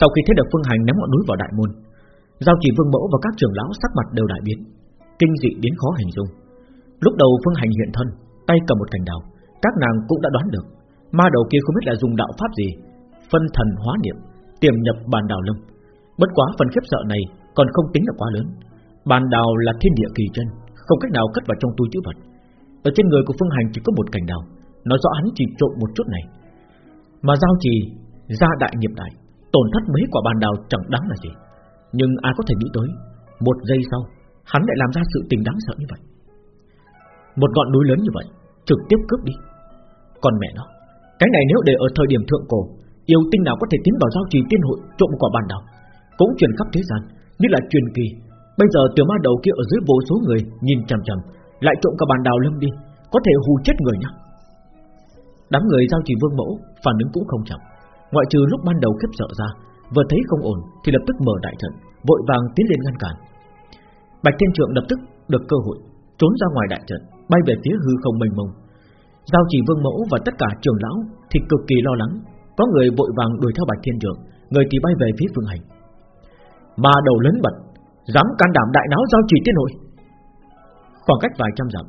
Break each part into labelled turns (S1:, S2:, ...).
S1: Sau khi thấy được Phương Hành ném ngọn núi vào đại môn, Giao chỉ vương mẫu và các trưởng lão sắc mặt đều đại biến, Kinh dị đến khó hình dung. Lúc đầu Phương Hành hiện thân, Tay cầm một cành đào, Các nàng cũng đã đoán được, Ma đầu kia không biết là dùng đạo pháp gì, Phân thần hóa niệm, Tiềm nhập bàn đào lâm. Bất quá phần khiếp sợ này còn không tính là quá lớn. Bàn đào là thiên địa kỳ chân, Không cách nào cất vào trong túi chữ vật. Ở trên người của Phương Hành chỉ có một cành đào, Nói rõ hắn chỉ trộn một chút này. Mà giao trì ra đại nghiệp đại. Tổn thất mấy quả bàn đào chẳng đáng là gì. Nhưng ai có thể nghĩ tới, Một giây sau, Hắn lại làm ra sự tình đáng sợ như vậy. Một ngọn núi lớn như vậy, Trực tiếp cướp đi. Còn mẹ nó, Cái này nếu để ở thời điểm thượng cổ, Yêu tinh nào có thể tiến vào giao trì tiên hội Trộm quả bàn đào, Cũng truyền khắp thế gian, Như là truyền kỳ. Bây giờ tiểu ma đầu kia ở dưới vô số người Nhìn chằm chằm, Lại trộm cả bàn đào lâm đi, Có thể hù chết người nhá. Đám người giao trì vương mẫu Phản ứng cũng không chậm. Ngoại trừ lúc ban đầu khiếp sợ ra, Vừa thấy không ổn thì lập tức mở đại trận, Vội vàng tiến lên ngăn cản. Bạch Thiên Trượng lập tức được cơ hội, Trốn ra ngoài đại trận, Bay về phía hư không mênh mông. Giao chỉ vương mẫu và tất cả trưởng lão Thì cực kỳ lo lắng, Có người vội vàng đuổi theo Bạch Thiên Trượng, Người thì bay về phía phương hành. Mà đầu lớn bật, Dám can đảm đại náo giao chỉ tiên hội. Khoảng cách vài trăm dặm,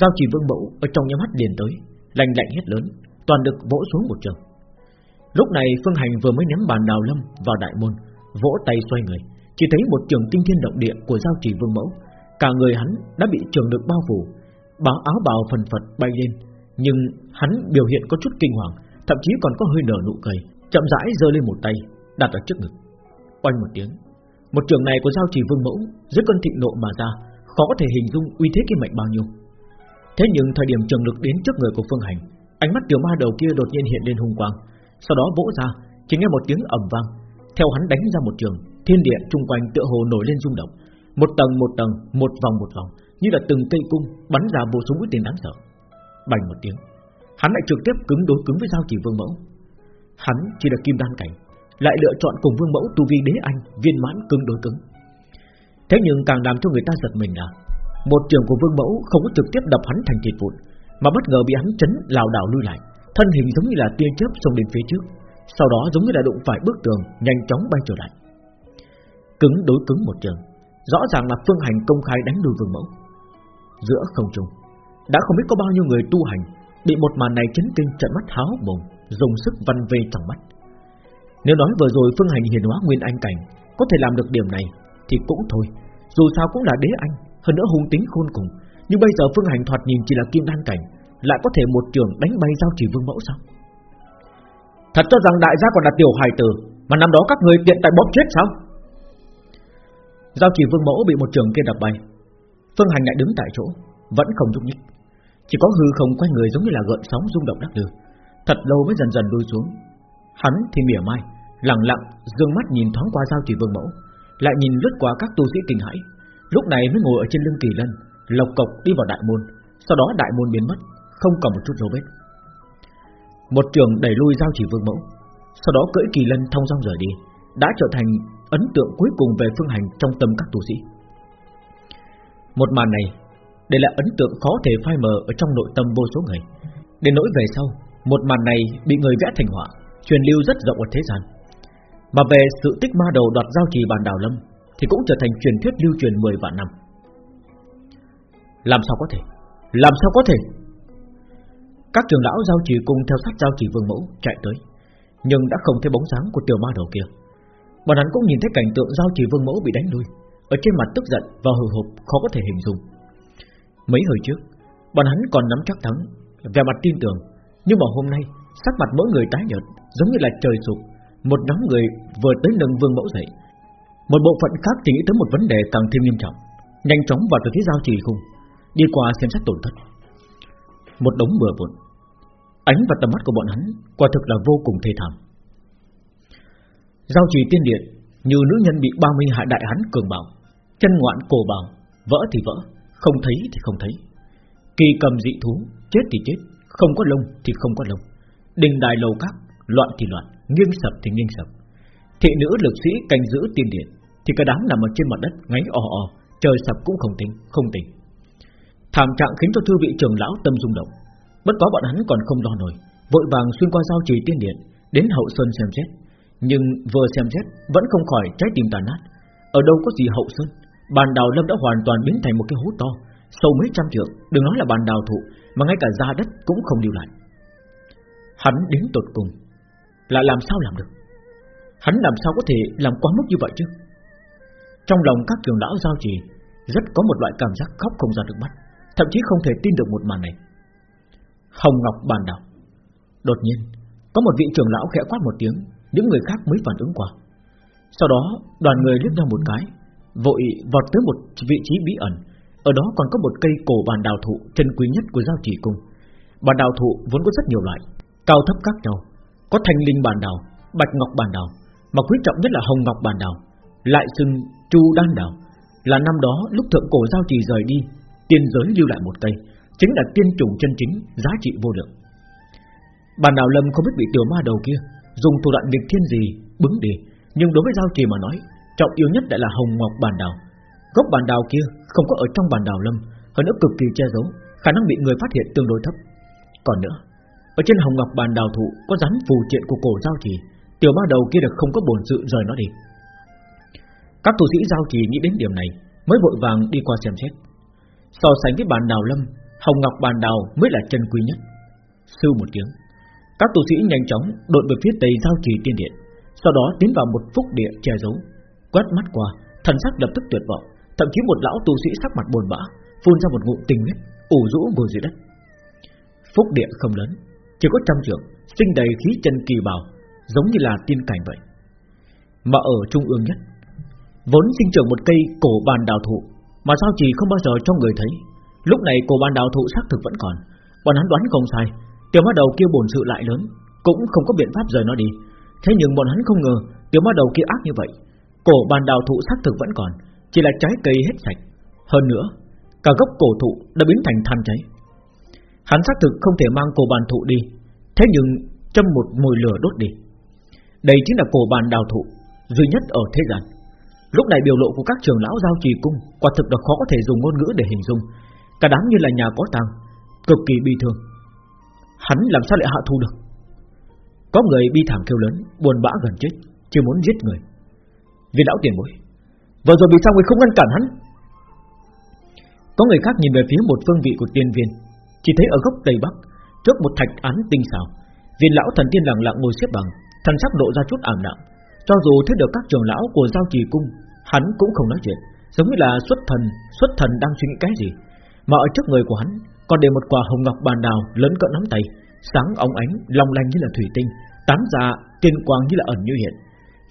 S1: Giao chỉ vương mẫu ở trong nhắm mắt liền tới, Lạnh lạnh hết lớn, Toàn được vỗ xuống một trường. Lúc này Phương Hành vừa mới ném bàn đào lâm vào đại môn, vỗ tay xoay người, chỉ thấy một trường tinh thiên động địa của giao chỉ vương mẫu, cả người hắn đã bị trường lực bao phủ, báo áo bào phần phật bay lên, nhưng hắn biểu hiện có chút kinh hoàng, thậm chí còn có hơi nở nụ cười, chậm rãi giơ lên một tay, đặt ở trước ngực. Oanh một tiếng, một trường này của giao chỉ vương mẫu dưới cơn thịnh nộ mà ra, khó có thể hình dung uy thế kia mạnh bao nhiêu. Thế nhưng thời điểm trường lực đến trước người của Phương Hành, ánh mắt tiểu ma đầu kia đột nhiên hiện lên hung quang, sau đó vỗ ra, chỉ nghe một tiếng ầm vang, theo hắn đánh ra một trường, thiên địa trung quanh tựa hồ nổi lên rung động, một tầng một tầng, một vòng một vòng, như là từng cây cung bắn ra vô số mũi tên đáng sợ. Bành một tiếng, hắn lại trực tiếp cứng đối cứng với giao chỉ vương mẫu. Hắn chỉ là kim đan cảnh, lại lựa chọn cùng vương mẫu tu vi đế anh viên mãn cứng đối cứng. Thế nhưng càng làm cho người ta giật mình là một trường của vương mẫu không có trực tiếp đập hắn thành thịt vụn, mà bất ngờ bị hắn chấn lảo đảo lui lại, thân hình giống như là tia chớp xông đến phía trước, sau đó giống như là đụng phải bức tường, nhanh chóng bay trở lại. Cứng đối cứng một trường, rõ ràng là phương hành công khai đánh đuôi vương mẫu. Giữa không trung, đã không biết có bao nhiêu người tu hành bị một màn này chấn kinh trợn mắt háo mồm, dùng sức văn vê trong mắt. Nếu nói vừa rồi phương hành hiền hóa nguyên anh cảnh có thể làm được điểm này thì cũng thôi, dù sao cũng là đế anh, hơn nữa hung tính khôn cùng, nhưng bây giờ phương hành thoạt nhìn chỉ là kim đan cảnh, lại có thể một trường đánh bay giao chỉ vương mẫu sao? Thật cho rằng đại gia còn là tiểu hài tử, Mà năm đó các người tiện tại bóp chết sao? Giao chỉ vương mẫu bị một trường kia đập bay. Phương Hành lại đứng tại chỗ, Vẫn không nhúc nhích. Chỉ có hư không quay người giống như là gợn sóng rung động đắc lư Thật lâu mới dần dần đuôi xuống. Hắn thì mỉa mai, Lặng lặng, dương mắt nhìn thoáng qua giao chỉ vương mẫu, Lại nhìn lướt qua các tu sĩ kinh hãi. Lúc này mới ngồi ở trên lưng kỳ lân, Lộc cộc đi vào đại môn, Sau đó đại môn biến mất không còn một chút dấu vết. Một trường đẩy lui giao chỉ vương mẫu, sau đó cưỡi kỳ lân thông dong rời đi, đã trở thành ấn tượng cuối cùng về phương hành trong tâm các tu sĩ. Một màn này, đây là ấn tượng khó thể phai mờ ở trong nội tâm vô số người. Đến nỗi về sau, một màn này bị người vẽ thành họa, truyền lưu rất rộng ở thế gian. Mà về sự tích ma đầu đoạt giao trì bàn đảo lâm, thì cũng trở thành truyền thuyết lưu truyền 10 vạn năm. Làm sao có thể? Làm sao có thể? Các trường lão giao chỉ cùng theo sát giao chỉ vương mẫu chạy tới, nhưng đã không thấy bóng dáng của tiểu ma đầu kia. Bọn hắn cũng nhìn thấy cảnh tượng giao chỉ vương mẫu bị đánh lui, ở trên mặt tức giận và hồi hộp khó có thể hình dung. Mấy hồi trước, bọn hắn còn nắm chắc thắng, vẻ mặt tin tưởng, nhưng mà hôm nay sắc mặt mỗi người tái nhợt, giống như là trời sụp. Một nhóm người vừa tới nâng vương mẫu dậy, một bộ phận khác thì nghĩ tới một vấn đề càng thêm nghiêm trọng, nhanh chóng vào từ phía giao chỉ khung, đi qua xem xét tổn thất. Một đống bừa bộn, Ánh vào tầm mắt của bọn hắn Quả thực là vô cùng thê thảm. Giao trì tiên điện, Như nữ nhân bị 30 hạ đại hắn cường bảo Chân ngoạn cổ bảo Vỡ thì vỡ, Không thấy thì không thấy. Kỳ cầm dị thú, Chết thì chết, Không có lông thì không có lông. Đình đài lầu các, Loạn thì loạn, Nghiêng sập thì nghiêng sập. Thị nữ lực sĩ canh giữ tiên điện, Thì cả đám nằm ở trên mặt đất ngáy ò ò Trời sập cũng không tính, Không tỉnh. Thảm trạng khiến cho thư vị trưởng lão tâm rung động. Bất quá bọn hắn còn không lo nổi, Vội vàng xuyên qua giao trì tiên điện, Đến hậu sơn xem xét. Nhưng vừa xem xét, Vẫn không khỏi trái tim tàn nát. Ở đâu có gì hậu sơn, Bàn đào lâm đã hoàn toàn biến thành một cái hố to, Sâu mấy trăm trượng, Đừng nói là bàn đào thụ, Mà ngay cả da đất cũng không lưu lại. Hắn đến tột cùng Là làm sao làm được? Hắn làm sao có thể làm quá mức như vậy chứ? Trong lòng các trường lão giao trì, Rất có một loại cảm giác khóc không ra được mắt, Thậm chí không thể tin được một màn này. Hồng Ngọc bàn đảo. Đột nhiên Có một vị trưởng lão khẽ quát một tiếng Những người khác mới phản ứng qua. Sau đó đoàn người liếc nhau một cái Vội vọt tới một vị trí bí ẩn. Ở đó còn có một cây cổ bàn đào thụ Chân quý nhất của giao chỉ cung. Bàn đào thụ vốn có rất nhiều loại Cao thấp khác nhau. Có thanh linh bàn đào, bạch ngọc bàn đào Mà quý trọng nhất là hồng ngọc bàn đào Lại xưng chu đan đào Là năm đó lúc thượng cổ giao trì rời đi Tiên giới lưu lại một cây. Chính là tiên trùng chân chính, Giá trị vô lượng. Bàn đào lâm không biết bị tiểu ma đầu kia Dùng thủ đoạn nghịch thiên gì, bứng đi Nhưng đối với giao trì mà nói, Trọng yếu nhất lại là hồng ngọc bàn đào. Gốc bàn đào kia không có ở trong bàn đào lâm, Hơn nữa cực kỳ che giấu, Khả năng bị người phát hiện tương đối thấp. Còn nữa, Ở trên hồng ngọc bàn đào thụ Có rắn phù triện của cổ giao trì, Tiểu ma đầu kia được không có bổn sự rời nó đi. Các tu sĩ giao trì nghĩ đến điểm này, Mới vội vàng đi qua xem xét. So sánh với bàn đào lâm Hồng ngọc bàn đào mới là chân quý nhất. Sư một tiếng, Các tu sĩ nhanh chóng đột về phía tây giao trì tiên điện, Sau đó tiến vào một phúc địa che giấu. Quét mắt qua, Thần sắc lập tức tuyệt vọng, Thậm chí một lão tu sĩ sắc mặt buồn bã, Phun ra một ngụm tình huyết, ủ rũ ngồi dưới đất. Phúc địa không lớn, Chỉ có trăm trượng, Sinh đầy khí chân kỳ bào, Giống như là tiên cảnh vậy. Mà ở trung ương nhất, Vốn sinh trưởng một cây cổ bàn đào thụ, Mà sao chỉ không bao giờ cho người thấy. Lúc này cổ bàn đào thụ xác thực vẫn còn. Bọn hắn đoán không sai. Tiểu ma đầu kia bổn sự lại lớn, Cũng không có biện pháp rời nó đi. Thế nhưng bọn hắn không ngờ, Tiểu ma đầu kia ác như vậy. Cổ bàn đào thụ xác thực vẫn còn, Chỉ là trái cây hết sạch. Hơn nữa, Cả gốc cổ thụ đã biến thành than cháy. Hắn xác thực không thể mang cổ bàn thụ đi, Thế nhưng Châm một mùi lửa đốt đi. Đây chính là cổ bàn đào thụ, Duy nhất ở thế gian. Lúc này biểu lộ của các trường lão giao trì cung Quả thực là khó có thể dùng ngôn ngữ để hình dung. Cả đám như là nhà có tang, Cực kỳ bi thương. Hắn làm sao lại hạ thu được? Có người bi thảm kêu lớn, Buồn bã gần chết, Chỉ muốn giết người. Vì lão tiền bối, Vừa rồi vì sao người không ngăn cản hắn? Có người khác nhìn về phía một phương vị của tiên viên, Chỉ thấy ở góc tây bắc, Trước một thạch án tinh xảo, Viên lão thần tiên lặng lặng ngồi xếp bằng, Thần sắc độ ra chút ảm đạm. Cho dù thấy được các trưởng lão của giao trì cung, Hắn cũng không nói chuyện, Giống như là xuất thần Xuất thần đang suy nghĩ cái gì. Mà ở trước người của hắn Còn để một quả hồng ngọc bàn đào lớn cỡ nắm tay Sáng óng ánh, long lanh như là thủy tinh Tán ra tiên quang như là ẩn như hiện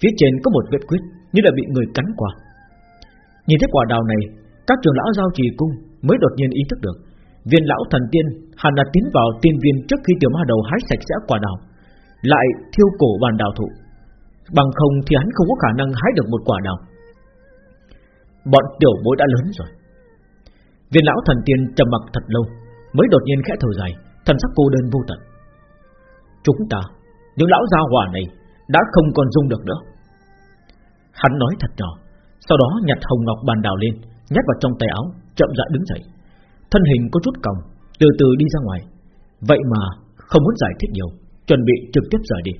S1: Phía trên có một vết quyết như là bị người cắn qua. Nhìn thấy quả đào này, các trưởng lão giao trì cung mới đột nhiên ý thức được, viên lão thần tiên hẳn là tiến vào tiên viên trước khi tiểu ma đầu hái sạch sẽ quả đào, lại thiêu cổ bàn đào thụ, bằng không thì hắn không có khả năng hái được một quả đào. Bọn tiểu bối đã lớn rồi. Viên lão thần tiên trầm mặc thật lâu, mới đột nhiên khẽ thở dài, thần sắc cô đơn vô tận. Chúng ta, những lão gia hỏa này đã không còn dung được nữa. Hắn nói thật nhỏ Sau đó nhặt hồng ngọc bàn đào lên Nhét vào trong tay áo Chậm rãi đứng dậy Thân hình có chút còng Từ từ đi ra ngoài Vậy mà không muốn giải thích nhiều Chuẩn bị trực tiếp rời đi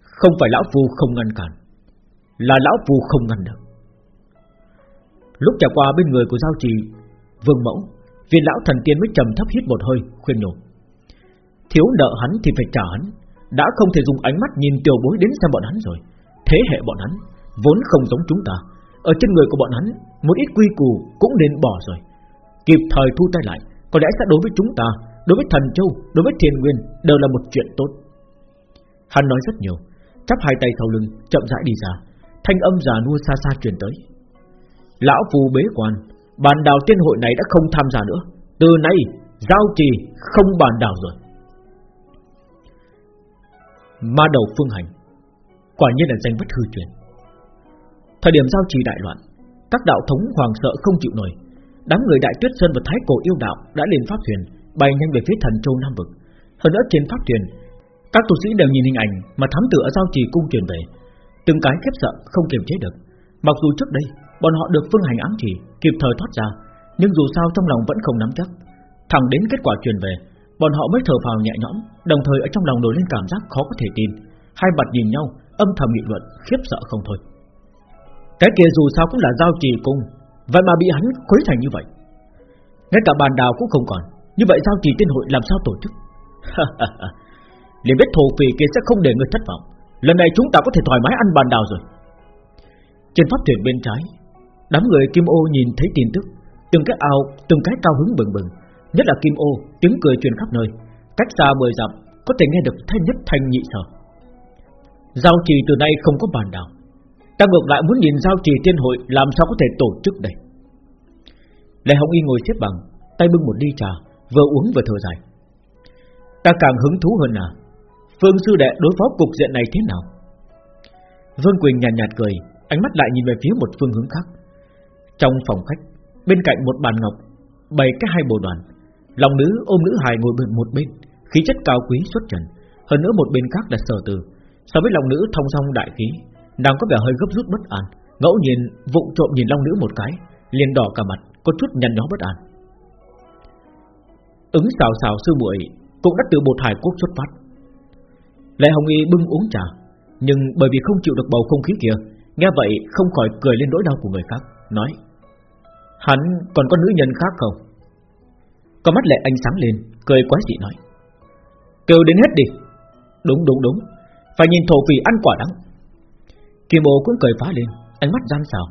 S1: Không phải lão phu không ngăn cản Là lão phu không ngăn được Lúc trải qua bên người của giao trì, Vương mẫu, Viên lão thần tiên mới trầm thấp hít một hơi, Khuyên nhủ. Thiếu nợ hắn thì phải trả hắn, Đã không thể dùng ánh mắt nhìn tiểu bối đến xem bọn hắn rồi. Thế hệ bọn hắn Vốn không giống chúng ta, Ở trên người của bọn hắn Một ít quy củ cũng nên bỏ rồi. Kịp thời thu tay lại, Có lẽ sẽ đối với chúng ta, Đối với thần châu, Đối với thiên nguyên Đều là một chuyện tốt. Hắn nói rất nhiều, Chắp hai tay sau lưng, Chậm rãi đi ra, Thanh âm già nua xa xa truyền tới. Lão phù bế quan, Bàn đào tiên hội này đã không tham gia nữa. Từ nay, Giao trì không bàn đào rồi. Ma đầu phương hành, Quả nhiên là danh bất hư truyền. Thời điểm giao trì đại loạn, Các đạo thống hoàng sợ không chịu nổi. Đám người đại tuyết sơn và thái cổ yêu đạo Đã lên pháp thuyền, bay nhanh về phía thần châu Nam Vực. Hơn nữa trên pháp thuyền, Các tu sĩ đều nhìn hình ảnh mà thám tử ở giao trì cung truyền về. Từng cái khiếp sợ không kiềm chế được. Mặc dù trước đây bọn họ được phương hành ám chỉ, Kịp thời thoát ra. Nhưng dù sao trong lòng vẫn không nắm chắc. Thẳng đến kết quả truyền về, Bọn họ mới thở phào nhẹ nhõm, Đồng thời ở trong lòng nổi lên cảm giác khó có thể tin. Hai mặt nhìn nhau, Âm thầm nghị luận, khiếp sợ không thôi. Cái kia dù sao cũng là giao trì cung, Vậy mà bị hắn khuấy thành như vậy. Ngay cả bàn đào cũng không còn, Như vậy giao trì tiên hội làm sao tổ chức? Liền biết thổ phỉ kia sẽ không để người thất vọng. Lần này chúng ta có thể thoải mái ăn bàn đào rồi. Trên pháp thuyền bên trái Đám người Kim Ô nhìn thấy tin tức Từng cái ao, từng cái cao hứng bừng bừng. Nhất là Kim Ô, tiếng cười truyền khắp nơi. Cách xa mười dặm Có thể nghe được thanh nhất thanh nhị sở. Giao trì từ nay không có bàn đảo. Ta ngược lại muốn nhìn giao trì tiên hội Làm sao có thể tổ chức đây. Lê Hồng Y ngồi xếp bằng Tay bưng một ly trà Vừa uống vừa thở dài. Ta càng hứng thú hơn à Phương sư đệ đối phó cục diện này thế nào? Vương Quỳnh nhàn nhạt, nhạt cười Ánh mắt lại nhìn về phía một phương hướng khác. Trong phòng khách, Bên cạnh một bàn ngọc, Bày cái hai bộ đoàn. Lòng nữ ôm nữ hài ngồi bên một bên, Khí chất cao quý xuất trần, Hơn nữa một bên khác là sở từ. So với lòng nữ thông song đại khí, Nàng có vẻ hơi gấp rút bất an, Ngẫu nhiên vụng trộm nhìn long nữ một cái, liền đỏ cả mặt, Có chút nhăn nhó bất an. Ứng xào xào sư muội Cũng đã từ bột hải quốc xuất phát. Lệ Hồng Y bưng uống trà, Nhưng bởi vì không chịu được bầu không khí kia, Nghe vậy không khỏi cười lên nỗi đau của người khác, Nói Hắn còn có nữ nhân khác không? Có mắt lệ anh sáng lên, Cười quái dị nói. Kêu đến hết đi. Đúng đúng đúng. Phải nhìn thổ phỉ ăn quả đắng. Kim ô cũng cười phá lên, Ánh mắt gian xào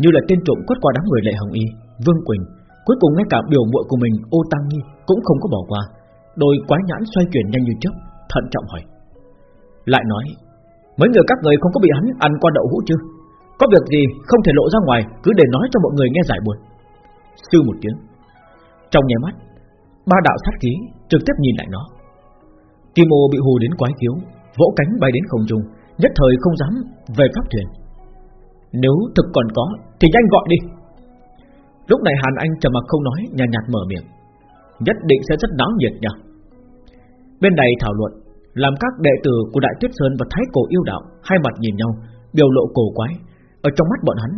S1: Như là tên trộm quất qua đám người lệ hồng y, Vương Quỳnh. Cuối cùng ngay cả biểu muội của mình, ô tăng nhi, Cũng không có bỏ qua. Đôi quái nhãn xoay chuyển nhanh như chớp, Thận trọng hỏi. Lại nói, Mấy người các người không có bị hắn ăn qua đậu hũ chứ có việc gì không thể lộ ra ngoài Cứ để nói cho mọi người nghe giải buồn. Sư một tiếng. Trong nhà mắt Ba đạo sát khí trực tiếp nhìn lại nó. Kim ô bị hù đến quái khiếu Vỗ cánh bay đến không trung Nhất thời không dám về pháp thuyền. Nếu thực còn có Thì nhanh gọi đi. Lúc này Hàn Anh trầm mặc không nói Nhàn nhạt, nhạt mở miệng. Nhất định sẽ rất náo nhiệt nhỉ. Bên này thảo luận Làm các đệ tử của Đại Tuyết Sơn và Thái Cổ Yêu Đạo Hai mặt nhìn nhau Biểu lộ cổ quái. Ở trong mắt bọn hắn,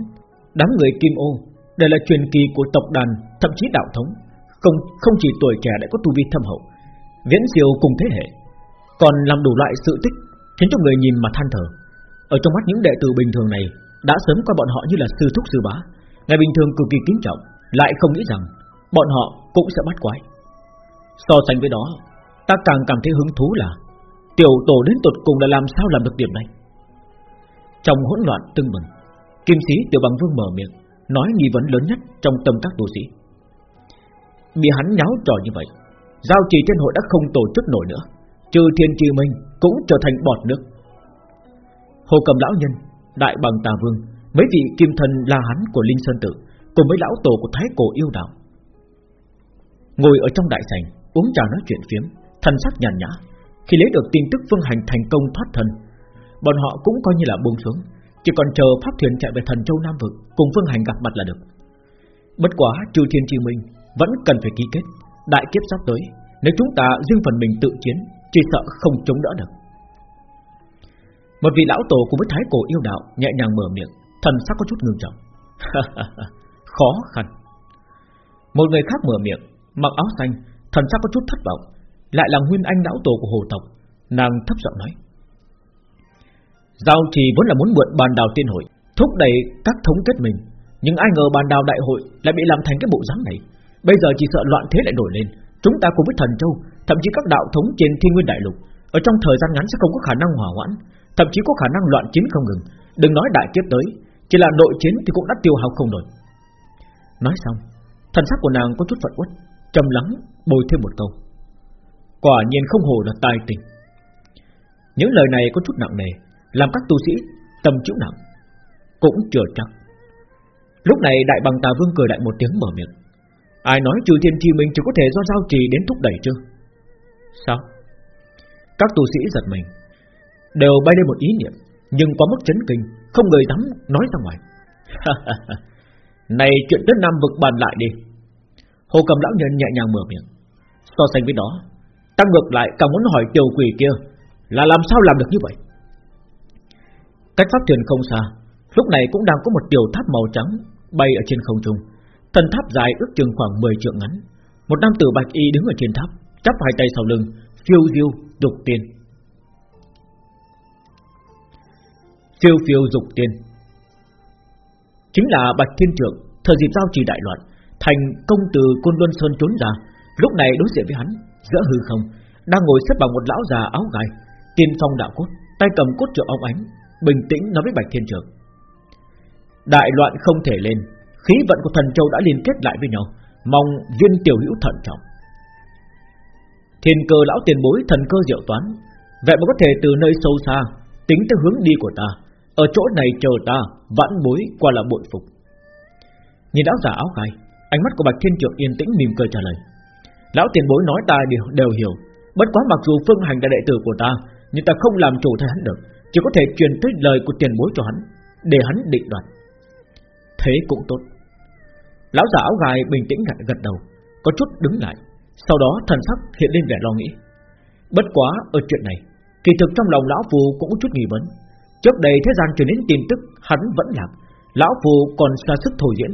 S1: Đám người Kim Ô Đây là truyền kỳ của tộc đàn, Thậm chí đạo thống. Không không chỉ tuổi trẻ đã có tu vi thâm hậu, Viễn siêu cùng thế hệ, Còn làm đủ loại sự tích, Khiến cho người nhìn mà than thở. Ở trong mắt những đệ tử bình thường này, Đã sớm coi bọn họ như là sư thúc sư bá. Ngày bình thường cực kỳ kính trọng, Lại không nghĩ rằng bọn họ cũng sẽ bắt quái. So sánh với đó, Ta càng cảm thấy hứng thú là Tiểu tổ đến tột cùng đã làm sao làm được điểm này. Trong hỗn loạn tưng bừng Kim sĩ tiểu bằng vương mở miệng, Nói nghi vấn lớn nhất trong tâm các tu sĩ. Bị hắn nháo trò như vậy, Giao trì trên hội đã không tổ chức nổi nữa, Trừ thiên trì minh Cũng trở thành bọt nước. Hồ cầm lão nhân, Đại bằng tà vương, Mấy vị kim thần là hắn của Linh Sơn Tự, Cùng với lão tổ của Thái Cổ yêu đạo. Ngồi ở trong đại sảnh, Uống trà nói chuyện phiếm, Thần sắc nhàn nhã. Khi lấy được tin tức Phương Hành thành công thoát thân, Bọn họ cũng coi như là buông xuống. Chỉ còn chờ pháp thuyền chạy về thần châu Nam Vực, Cùng Phương Hành gặp mặt là được. Bất quá trừ thiên chi minh Vẫn cần phải ký kết. Đại kiếp sắp tới, Nếu chúng ta riêng phần mình tự chiến, Chỉ sợ không chống đỡ được. Một vị lão tổ cùng với thái cổ yêu đạo Nhẹ nhàng mở miệng, Thần sắc có chút ngưng trọng. Khó khăn. Một người khác mở miệng, Mặc áo xanh, Thần sắc có chút thất vọng, Lại là nguyên anh lão tổ của hồ tộc. Nàng thấp giọng nói Giao trì vốn là muốn mượn bàn đào tiên hội, Thúc đẩy các thống kết mình. Nhưng ai ngờ bàn đào đại hội Lại bị làm thành cái bộ dáng này. Bây giờ chỉ sợ loạn thế lại nổi lên. Chúng ta cùng với thần châu, Thậm chí các đạo thống trên thiên nguyên đại lục, Ở trong thời gian ngắn sẽ không có khả năng hòa hoãn, Thậm chí có khả năng loạn chiến không ngừng. Đừng nói đại kiếp tới, Chỉ là nội chiến thì cũng đã tiêu hao không nổi. Nói xong, Thần sắc của nàng có chút phật uất, trầm lắng bồi thêm một câu. Quả nhiên không hồ là tai tình. Những lời này có chút nặng nề làm các tu sĩ, tâm chịu nặng, Cũng chưa chắc. Lúc này đại bằng tà vương cười đại một tiếng mở miệng. Ai nói trừ thiên chi mình chỉ có thể do giao trì đến thúc đẩy chưa Sao? Các tu sĩ giật mình. Đều bay lên một ý niệm, Nhưng có mức chấn kinh, Không người dám nói ra ngoài. Này chuyện tới Nam vực bàn lại đi. Hồ cầm lão nhân nhẹ nhàng mở miệng. So sánh với đó, Ta ngược lại càng muốn hỏi tiểu quỷ kia Là làm sao làm được như vậy? Cách pháp thuyền không xa, Lúc này cũng đang có một tiểu tháp màu trắng Bay ở trên không trung. Thần tháp dài ước chừng khoảng 10 trượng ngắn. Một nam tử bạch y đứng ở trên tháp, Chắp hai tay sau lưng, Phiêu diêu dục tiền Phiêu phiêu dục tiên. Chính là Bạch Thiên Trượng, Thời dịp giao trì đại loạn, Thành công từ Côn Luân Sơn trốn ra, Lúc này đối diện với hắn, Giữa hư không, Đang ngồi xếp bằng một lão già áo gai, Tiên phong đạo cốt, Tay cầm cốt trượng ông ánh Bình tĩnh nói với Bạch Thiên Trường. Đại loạn không thể lên Khí vận của thần châu đã liên kết lại với nhau Mong viên tiểu hữu thận trọng. Thiên cơ lão tiền bối thần cơ diệu toán Vậy mà có thể từ nơi sâu xa Tính tới hướng đi của ta Ở chỗ này chờ ta Vãn bối qua là bội phục. Nhìn lão giả áo gai Ánh mắt của Bạch Thiên Trượng yên tĩnh mỉm cười trả lời. Lão tiền bối nói ta đều, đều hiểu Bất quá mặc dù phương hành là đệ tử của ta Nhưng ta không làm chủ thay hắn được chỉ có thể truyền tới lời của tiền bối cho hắn, Để hắn định đoạt. Thế cũng tốt. Lão giả áo gai bình tĩnh gật gật đầu, Có chút đứng lại, Sau đó thần sắc hiện lên vẻ lo nghĩ. Bất quá ở chuyện này, Kỳ thực trong lòng lão phù cũng có chút nghi vấn. Trước đây thế gian truyền đến tin tức Hắn vẫn lạc, Lão phù còn xa sức thổi diễn,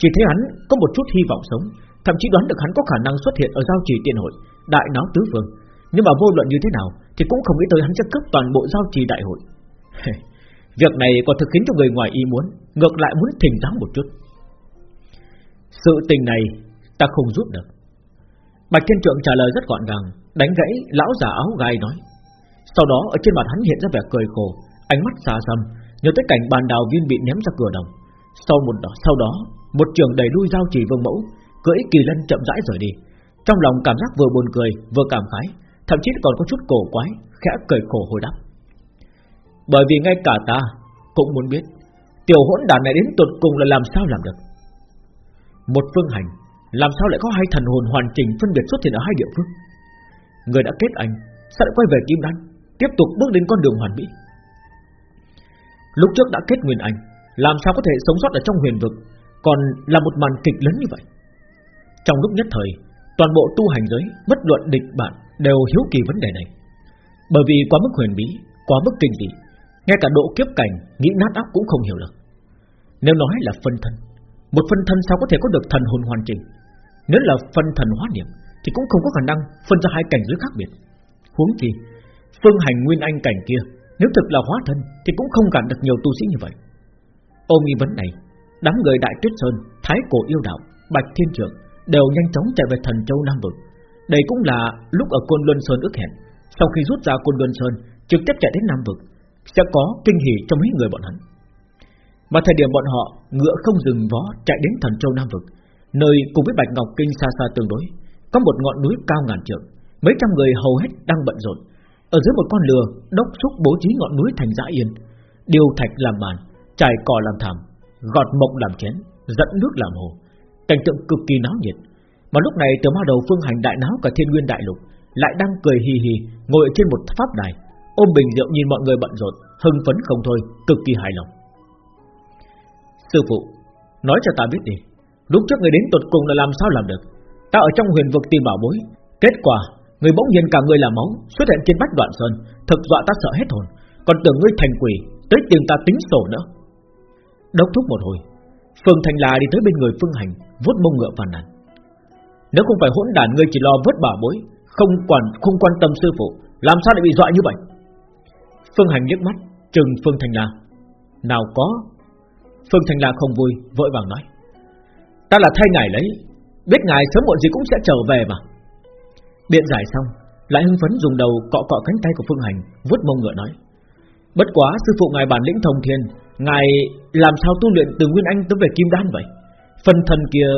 S1: Chỉ thấy hắn có một chút hy vọng sống, Thậm chí đoán được hắn có khả năng xuất hiện ở giao trì tiện hội, Đại náo tứ phương. Nhưng mà vô luận như thế nào thì cũng không nghĩ tới hắn sẽ cướp toàn bộ giao trì đại hội. Việc này còn thực khiến cho người ngoài ý muốn Ngược lại muốn thỉnh giáo một chút. Sự tình này Ta không giúp được. Bạch Thiên Trượng trả lời rất gọn gàng Đánh gãy lão già áo gai nói. Sau đó ở trên mặt hắn hiện ra vẻ cười khổ Ánh mắt xa xăm Nhớ tới cảnh bàn đào viên bị ném ra cửa đồng. Sau một đó, sau đó Một trường đầy đuôi giao chỉ vương mẫu Cưỡi kỳ lân chậm rãi rời đi. Trong lòng cảm giác vừa buồn cười vừa cảm khái Thậm chí còn có chút cổ quái, Khẽ cười khổ hồi đáp. Bởi vì ngay cả ta cũng muốn biết, Tiểu hỗn đàn này đến tột cùng là làm sao làm được? Một phương hành, Làm sao lại có hai thần hồn hoàn chỉnh Phân biệt xuất hiện ở hai địa phương? Người đã kết anh, Sao lại quay về Kim Đan, Tiếp tục bước đến con đường hoàn mỹ? Lúc trước đã kết nguyên anh, Làm sao có thể sống sót ở trong huyền vực, Còn là một màn kịch lớn như vậy? Trong lúc nhất thời Toàn bộ tu hành giới, Bất luận địch bạn, Đều hiếu kỳ vấn đề này. Bởi vì quá mức huyền bí, Quá mức kinh dị, ngay cả độ kiếp cảnh, Nghĩ nát óc cũng không hiểu được. Nếu nói là phân thân, Một phân thân sao có thể có được thần hồn hoàn chỉnh? Nếu là phân thần hóa niệm, Thì cũng không có khả năng phân ra hai cảnh giới khác biệt. Huống chi, Phương hành nguyên anh cảnh kia, Nếu thực là hóa thân, Thì cũng không cản được nhiều tu sĩ như vậy. Ôm nghi vấn này, Đám người Đại Tuyết Sơn, Thái Cổ Yêu Đạo, Bạch Thiên Trượng Đều nhanh chóng chạy về thần châu Nam Vực Đây cũng là lúc ở Côn Luân Sơn ước hẹn Sau khi rút ra Côn Luân Sơn Trực tiếp chạy đến Nam Vực sẽ có kinh hỉ trong mấy người bọn hắn. Mà thời điểm bọn họ ngựa không dừng vó chạy đến thần châu Nam vực, nơi cùng với Bạch Ngọc Kinh xa xa tương đối, có một ngọn núi cao ngàn trượng, mấy trăm người hầu hết đang bận rộn. Ở dưới một con lừa đốc xúc bố trí ngọn núi thành dã yên, điều thạch làm bàn, trải cỏ làm thảm, gọt mộc làm chén, dẫn nước làm hồ, cảnh tượng cực kỳ náo nhiệt. Mà lúc này từ ma đầu phương hành đại náo cả thiên nguyên đại lục lại đang cười hì hì ngồi trên một pháp đài Ôm bình rượu nhìn mọi người bận rộn Hưng phấn không thôi, cực kỳ hài lòng. Sư phụ Nói cho ta biết đi Lúc trước người đến tuột cùng là làm sao làm được? Ta ở trong huyền vực tìm bảo bối Kết quả, người bỗng nhiên cả người là máu Xuất hiện trên bách đoạn sơn Thực dọa ta sợ hết hồn. Còn tưởng ngươi thành quỷ Tới tìm ta tính sổ nữa. Đốc thúc một hồi Phương Thành La đi tới bên người Phương Hành, vuốt mông ngựa phàn nàn. Nếu không phải hỗn đản ngươi chỉ lo vớt bảo bối, Không quản, không quan tâm sư phụ, Làm sao lại bị dọa như vậy? Phương Hành liếc mắt, Trừng Phương Thành La. Nào có. Phương Thành La không vui, vội vàng nói. Ta là thay ngài lấy, Biết ngài sớm muộn gì cũng sẽ trở về mà. Biện giải xong, Lại hưng phấn dùng đầu cọ cọ cánh tay của Phương Hành, vuốt mông ngựa nói. Bất quá sư phụ ngài bản lĩnh thông thiên Ngài làm sao tu luyện từ Nguyên Anh tới về Kim Đan vậy? Phần thần kia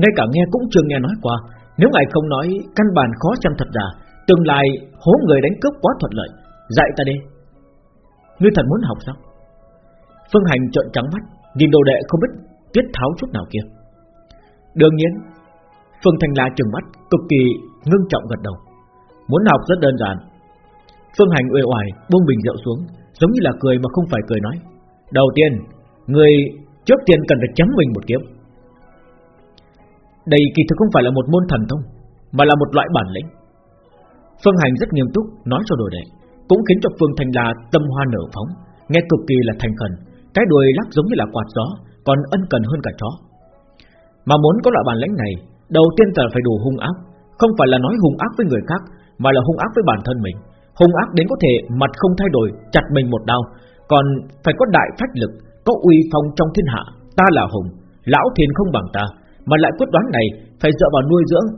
S1: Ngay cả nghe cũng chưa nghe nói qua. Nếu ngài không nói, căn bản khó xem thật ra. Tương lai, hố người đánh cướp quá thuận lợi. Dạy ta đi. Ngươi thật muốn học sao? Phương Hành trợn trắng mắt, Nhìn đồ đệ không biết tiết tháo chút nào kia. Đương nhiên, Phương Thành La trừng mắt, Cực kỳ ngưng trọng gật đầu. Muốn học rất đơn giản. Phương Hành uể oải, buông bình rượu xuống, Giống như là cười mà không phải cười nói. Đầu tiên Người trước tiên cần phải chấm mình một kiếm. Đây kỳ thực không phải là một môn thần thông Mà là một loại bản lĩnh. Phương Hành rất nghiêm túc nói cho đồ đệ cũng khiến cho Phương Thành là tâm hoa nở phóng, nghe cực kỳ là thành khẩn, cái đuôi lắc giống như là quạt gió, còn ân cần hơn cả chó. Mà muốn có loại bản lĩnh này, đầu tiên là phải đủ hung ác, không phải là nói hung ác với người khác, mà là hung ác với bản thân mình, hung ác đến có thể mặt không thay đổi, chặt mình một đau còn phải có đại phách lực, Có uy phong trong thiên hạ. Ta là hùng, Lão thiên không bằng ta, Mà lại quyết đoán này phải dựa vào nuôi dưỡng.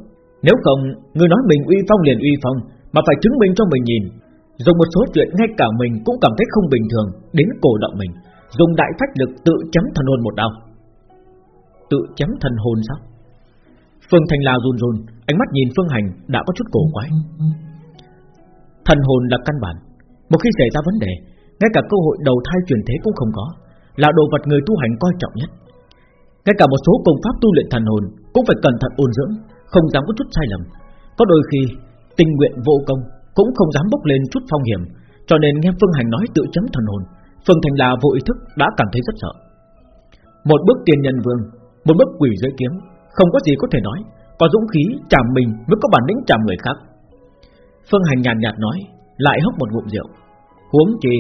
S1: Nếu không, Người nói mình uy phong liền uy phong, Mà phải chứng minh cho mình nhìn. Dùng một số chuyện ngay cả mình cũng cảm thấy không bình thường, Đến cổ động mình. Dùng đại phách lực tự chấm thần hồn một đao Tự chấm thần hồn sao? Phương Thành La run run, Ánh mắt nhìn Phương Hành đã có chút cổ quái. Thần hồn là căn bản, Một khi xảy ra vấn đề ngay cả cơ hội đầu thai chuyển thế cũng không có Là đồ vật người tu hành coi trọng nhất. Ngay cả một số công pháp tu luyện thần hồn Cũng phải cẩn thận ôn dưỡng Không dám có chút sai lầm. Có đôi khi tình nguyện vô công Cũng không dám bốc lên chút phong hiểm Cho nên nghe Phương Hành nói tự chấm thần hồn Phương Thành là vô ý thức đã cảm thấy rất sợ. Một bước tiền nhân vương Một bước quỷ giới kiếm Không có gì có thể nói Có dũng khí chạm mình mới có bản lĩnh chạm người khác. Phương Hành nhàn nhạt, nhạt nói Lại hốc một ngụm rượu Huống chi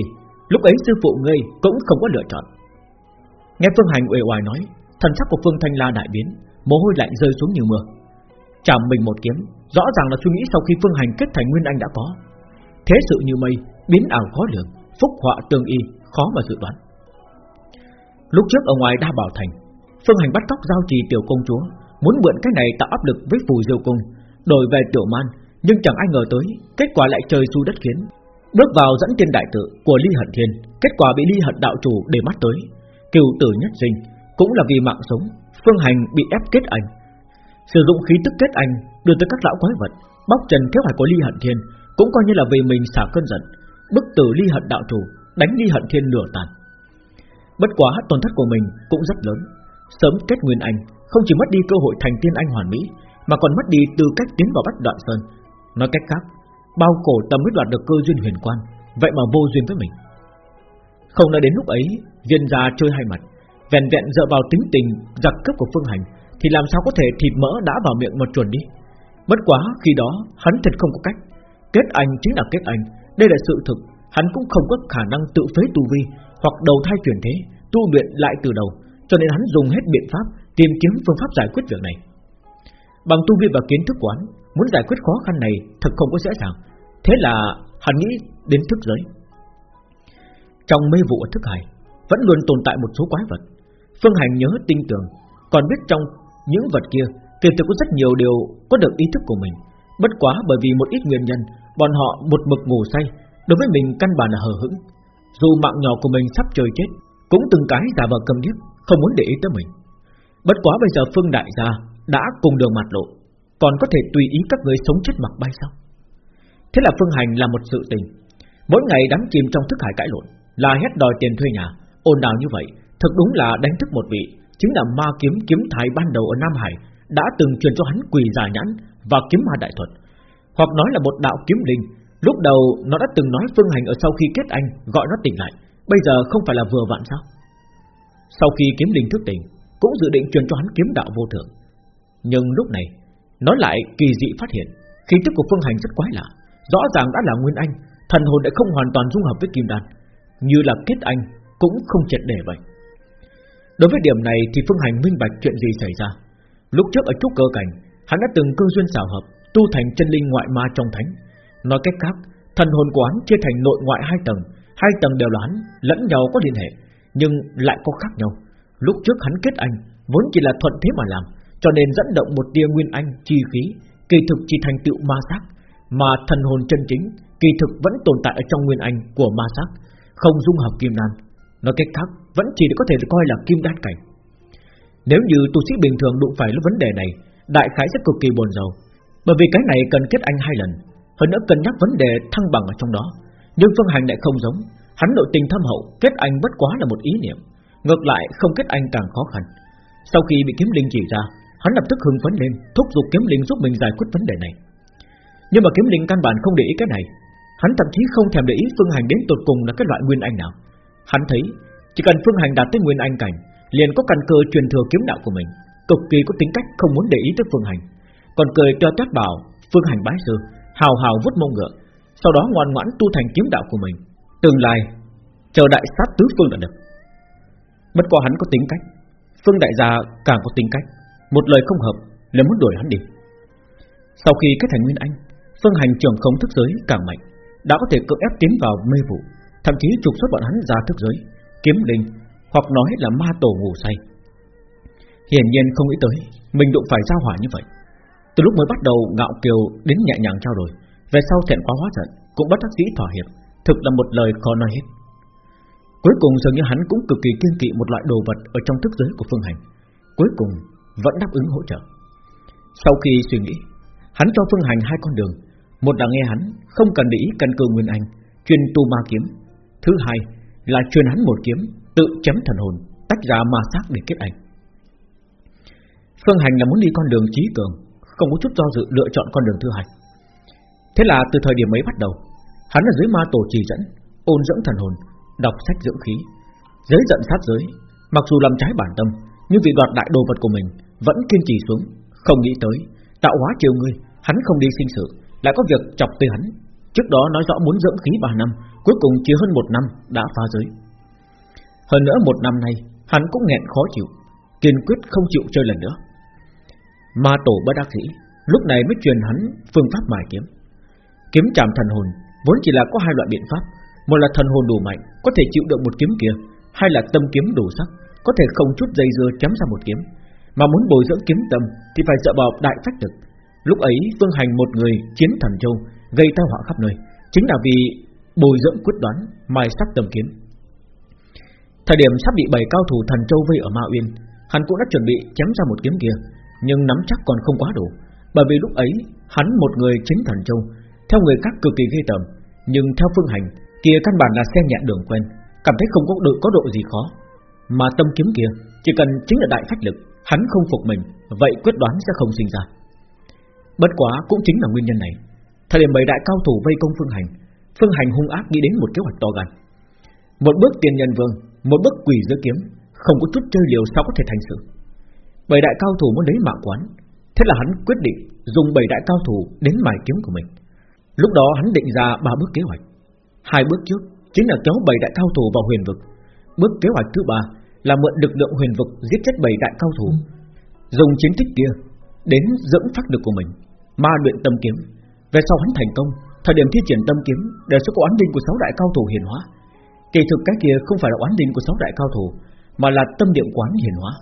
S1: Lúc ấy sư phụ ngươi cũng không có lựa chọn. Nghe Phương Hành uể oải nói, Thần sắc của Phương Thanh La đại biến, Mồ hôi lạnh rơi xuống như mưa. Chạm mình một kiếm, Rõ ràng là suy nghĩ sau khi Phương Hành kết thành Nguyên Anh đã có. Thế sự như mây, Biến ảo khó lường, Phúc họa tương y, Khó mà dự đoán. Lúc trước ở ngoài đa bảo thành, Phương Hành bắt cóc giao trì tiểu công chúa, Muốn mượn cái này tạo áp lực với phù diêu cung. Đổi về tiểu man, Nhưng chẳng ai ngờ tới, Kết quả lại trời xu đất khiến. Bước vào dẫn tiên đại tự của Ly Hận Thiên, Kết quả bị Ly Hận đạo chủ để mắt tới. Cựu tử nhất sinh, Cũng là vì mạng sống, Phương Hành bị ép kết anh. Sử dụng khí tức kết anh, Đưa tới các lão quái vật, Bóc trần kế hoạch của Ly Hận Thiên, Cũng coi như là vì mình xả cơn giận, Bức tử Ly Hận đạo chủ Đánh Ly Hận Thiên nửa tàn. Bất quá tổn thất của mình cũng rất lớn. Sớm kết nguyên anh, Không chỉ mất đi cơ hội thành tiên anh hoàn mỹ, Mà còn mất đi tư cách tiến vào bách đoạn sơn. Nói cách khác Bao cổ tâm mới đoạt được cơ duyên huyền quan, Vậy mà vô duyên với mình. Không đã đến lúc ấy, Viên gia chơi hai mặt, Vẹn vẹn dựa vào tính tình, giặc cấp của Phương Hành, Thì làm sao có thể thịt mỡ đã vào miệng một chuồn đi. Bất quá khi đó, Hắn thật không có cách. Kết anh chính là kết anh, Đây là sự thực. Hắn cũng không có khả năng tự phế tu vi, Hoặc đầu thai chuyển thế, Tu luyện lại từ đầu, Cho nên hắn dùng hết biện pháp Tìm kiếm phương pháp giải quyết việc này. Bằng tu vi và kiến thức quán Muốn giải quyết khó khăn này thật không có dễ dàng. Thế là hắn nghĩ đến thức giới. Trong mê vụ ở thức hải, Vẫn luôn tồn tại một số quái vật. Phương Hành nhớ tinh tường Còn biết trong những vật kia Kỳ thực có rất nhiều điều có được ý thức của mình. Bất quá bởi vì một ít nguyên nhân, Bọn họ một mực ngủ say, Đối với mình căn bản là hờ hững. Dù mạng nhỏ của mình sắp trời chết, Cũng từng cái giả vờ cầm điếc, Không muốn để ý tới mình. Bất quá bây giờ Phương Đại gia đã cùng đường mặt lộ. Còn có thể tùy ý các người sống chết mặc bay sao? Thế là Phương Hành là một sự tình. Mỗi ngày đắm chìm trong thức hải cãi lộn Là hét đòi tiền thuê nhà. Ồn ào như vậy, Thật đúng là đánh thức một vị, Chính là ma kiếm kiếm thái ban đầu ở Nam Hải, Đã từng truyền cho hắn quỳ già nhãn Và kiếm ma đại thuật. Hoặc nói là một đạo kiếm linh, Lúc đầu nó đã từng nói Phương Hành ở sau khi kết anh, Gọi nó tỉnh lại, Bây giờ không phải là vừa vặn sao? Sau khi kiếm linh thức tỉnh, Cũng dự định truyền cho hắn kiếm đạo vô thượng. Nhưng lúc này nói lại, kỳ dị phát hiện, Khí tức của Phương Hành rất quái lạ. Rõ ràng đã là Nguyên Anh, Thần hồn lại không hoàn toàn dung hợp với Kim Đan. Như là kết anh Cũng không triệt để vậy. Đối với điểm này thì Phương Hành minh bạch chuyện gì xảy ra. Lúc trước ở trúc cơ cảnh, Hắn đã từng cương duyên xảo hợp, Tu thành chân linh ngoại ma trong thánh. Nói cách khác, Thần hồn của hắn chia thành nội ngoại hai tầng Hai tầng đều là hắn, Lẫn nhau có liên hệ, Nhưng lại có khác nhau. Lúc trước hắn kết anh, Vốn chỉ là thuận thế mà làm cho nên dẫn động một tia nguyên anh chi khí, Kỳ thực chỉ thành tựu ma sắc Mà thần hồn chân chính Kỳ thực vẫn tồn tại ở trong nguyên anh của ma sắc Không dung hợp kim đan. Nói cách khác, vẫn chỉ có thể coi là kim đan cảnh. Nếu như tu sĩ bình thường đụng phải lúc vấn đề này, Đại khái sẽ cực kỳ buồn rầu, Bởi vì cái này cần kết anh hai lần, hơn nữa cân nhắc vấn đề thăng bằng ở trong đó. Nhưng Phương Hành lại không giống, Hắn nội tình thâm hậu, Kết anh bất quá là một ý niệm, Ngược lại không kết anh càng khó khăn. Sau khi bị kiếm linh chỉ ra Hắn lập tức hưng phấn lên Thúc giục kiếm linh giúp mình giải quyết vấn đề này. Nhưng mà kiếm linh căn bản không để ý cái này. Hắn thậm chí không thèm để ý Phương Hành đến tột cùng là cái loại nguyên anh nào. Hắn thấy chỉ cần Phương Hành đạt tới nguyên anh cảnh Liền có căn cơ truyền thừa kiếm đạo của mình Cực kỳ có tính cách không muốn để ý tới Phương Hành. Còn cười cho tát bảo Phương Hành bái sư hào hào vút mông ngựa, sau đó ngoan ngoãn tu thành kiếm đạo của mình, tương lai chờ đại sát tứ phương là được. Bất quá hắn có tính cách, Phương đại gia càng có tính cách, một lời không hợp là muốn đuổi hắn đi. Sau khi kết thành nguyên anh, Phương hành trưởng không thức giới càng mạnh, đã có thể cưỡng ép tiến vào mê vụ, thậm chí trục xuất bọn hắn ra thức giới, kiếm linh, hoặc nói là ma tổ ngủ say. Hiển nhiên không nghĩ tới mình đụng phải giao hỏa như vậy. Từ lúc mới bắt đầu ngạo kiều đến nhẹ nhàng trao đổi, về sau thẹn quá hóa giận, cũng bất đắc dĩ thỏa hiệp, thực là một lời khó nói hết. Cuối cùng dường như hắn cũng cực kỳ kiên kỵ một loại đồ vật ở trong thức giới của Phương Hành. Cuối cùng vẫn đáp ứng hỗ trợ. Sau khi suy nghĩ, hắn cho Phương Hành hai con đường, một là nghe hắn không cần để ý căn cơ nguyên anh, chuyên tu ma kiếm. Thứ hai là truyền hắn một kiếm, tự chém thần hồn, tách ra ma sát để kết anh. Phương Hành là muốn đi con đường trí cường, không có chút do dự lựa chọn con đường thứ hai. Thế là từ thời điểm ấy bắt đầu, hắn ở dưới ma tổ chỉ dẫn, ôn dưỡng thần hồn, đọc sách dưỡng khí, giới giận sát giới, mặc dù làm trái bản tâm, nhưng vì đoạt đại đồ vật của mình, vẫn kiên trì xuống, không nghĩ tới tạo hóa chiều người, hắn không đi sinh sự, lại có việc chọc tới hắn. Trước đó nói rõ muốn dưỡng khí 3 năm, cuối cùng chỉ hơn một năm đã phá giới. Hơn nữa một năm nay, hắn cũng nghẹn khó chịu, kiên quyết không chịu chơi lần nữa. Ma tổ bất đắc dĩ, lúc này mới truyền hắn phương pháp mài kiếm. Kiếm chạm thần hồn vốn chỉ là có hai loại biện pháp, một là thần hồn đủ mạnh, có thể chịu được một kiếm kia, hai là tâm kiếm đủ sắc, có thể không chút dây dưa chém ra một kiếm. Mà muốn bồi dưỡng kiếm tâm thì phải dựa vào đại phách lực. Lúc ấy Phương Hành một người chiến thần châu, gây tai họa khắp nơi, chính là vì bồi dưỡng quyết đoán, mài sắc tâm kiếm. Thời điểm sắp bị bảy cao thủ thần châu vây ở Ma Uyên, hắn cũng đã chuẩn bị chém ra một kiếm kia, nhưng nắm chắc còn không quá đủ, bởi vì lúc ấy hắn một người chiến thần châu, theo người khác cực kỳ ghê tởm, nhưng theo phương hành kia căn bản là xe nhẹ đường quen, cảm thấy không có độ có độ gì khó, mà tâm kiếm kia chỉ cần chính là đại phách lực, hắn không phục mình, vậy quyết đoán sẽ không sinh ra. Bất quá cũng chính là nguyên nhân này, thời điểm bảy đại cao thủ vây công phương hành, phương hành hung ác nghĩ đến một kế hoạch to gan. Một bước tiền nhân vương, một bước quỷ giữa kiếm, không có chút chơi liều sao có thể thành sự. Bảy đại cao thủ muốn lấy mạng quán, thế là hắn quyết định dùng bảy đại cao thủ đến mài kiếm của mình. Lúc đó hắn định ra ba bước kế hoạch. Hai bước trước chính là kéo bảy đại cao thủ vào huyền vực. Bước kế hoạch thứ ba là mượn lực lượng huyền vực giết chết bảy đại cao thủ, dùng chiến tích kia đến dẫn phát lực của mình, ma luyện tâm kiếm. Về sau hắn thành công, thời điểm thi triển tâm kiếm đều sẽ có oán linh của sáu đại cao thủ hiển hóa. Kỳ thực cái kia không phải là oán linh của sáu đại cao thủ, mà là tâm niệm quán hiển hóa.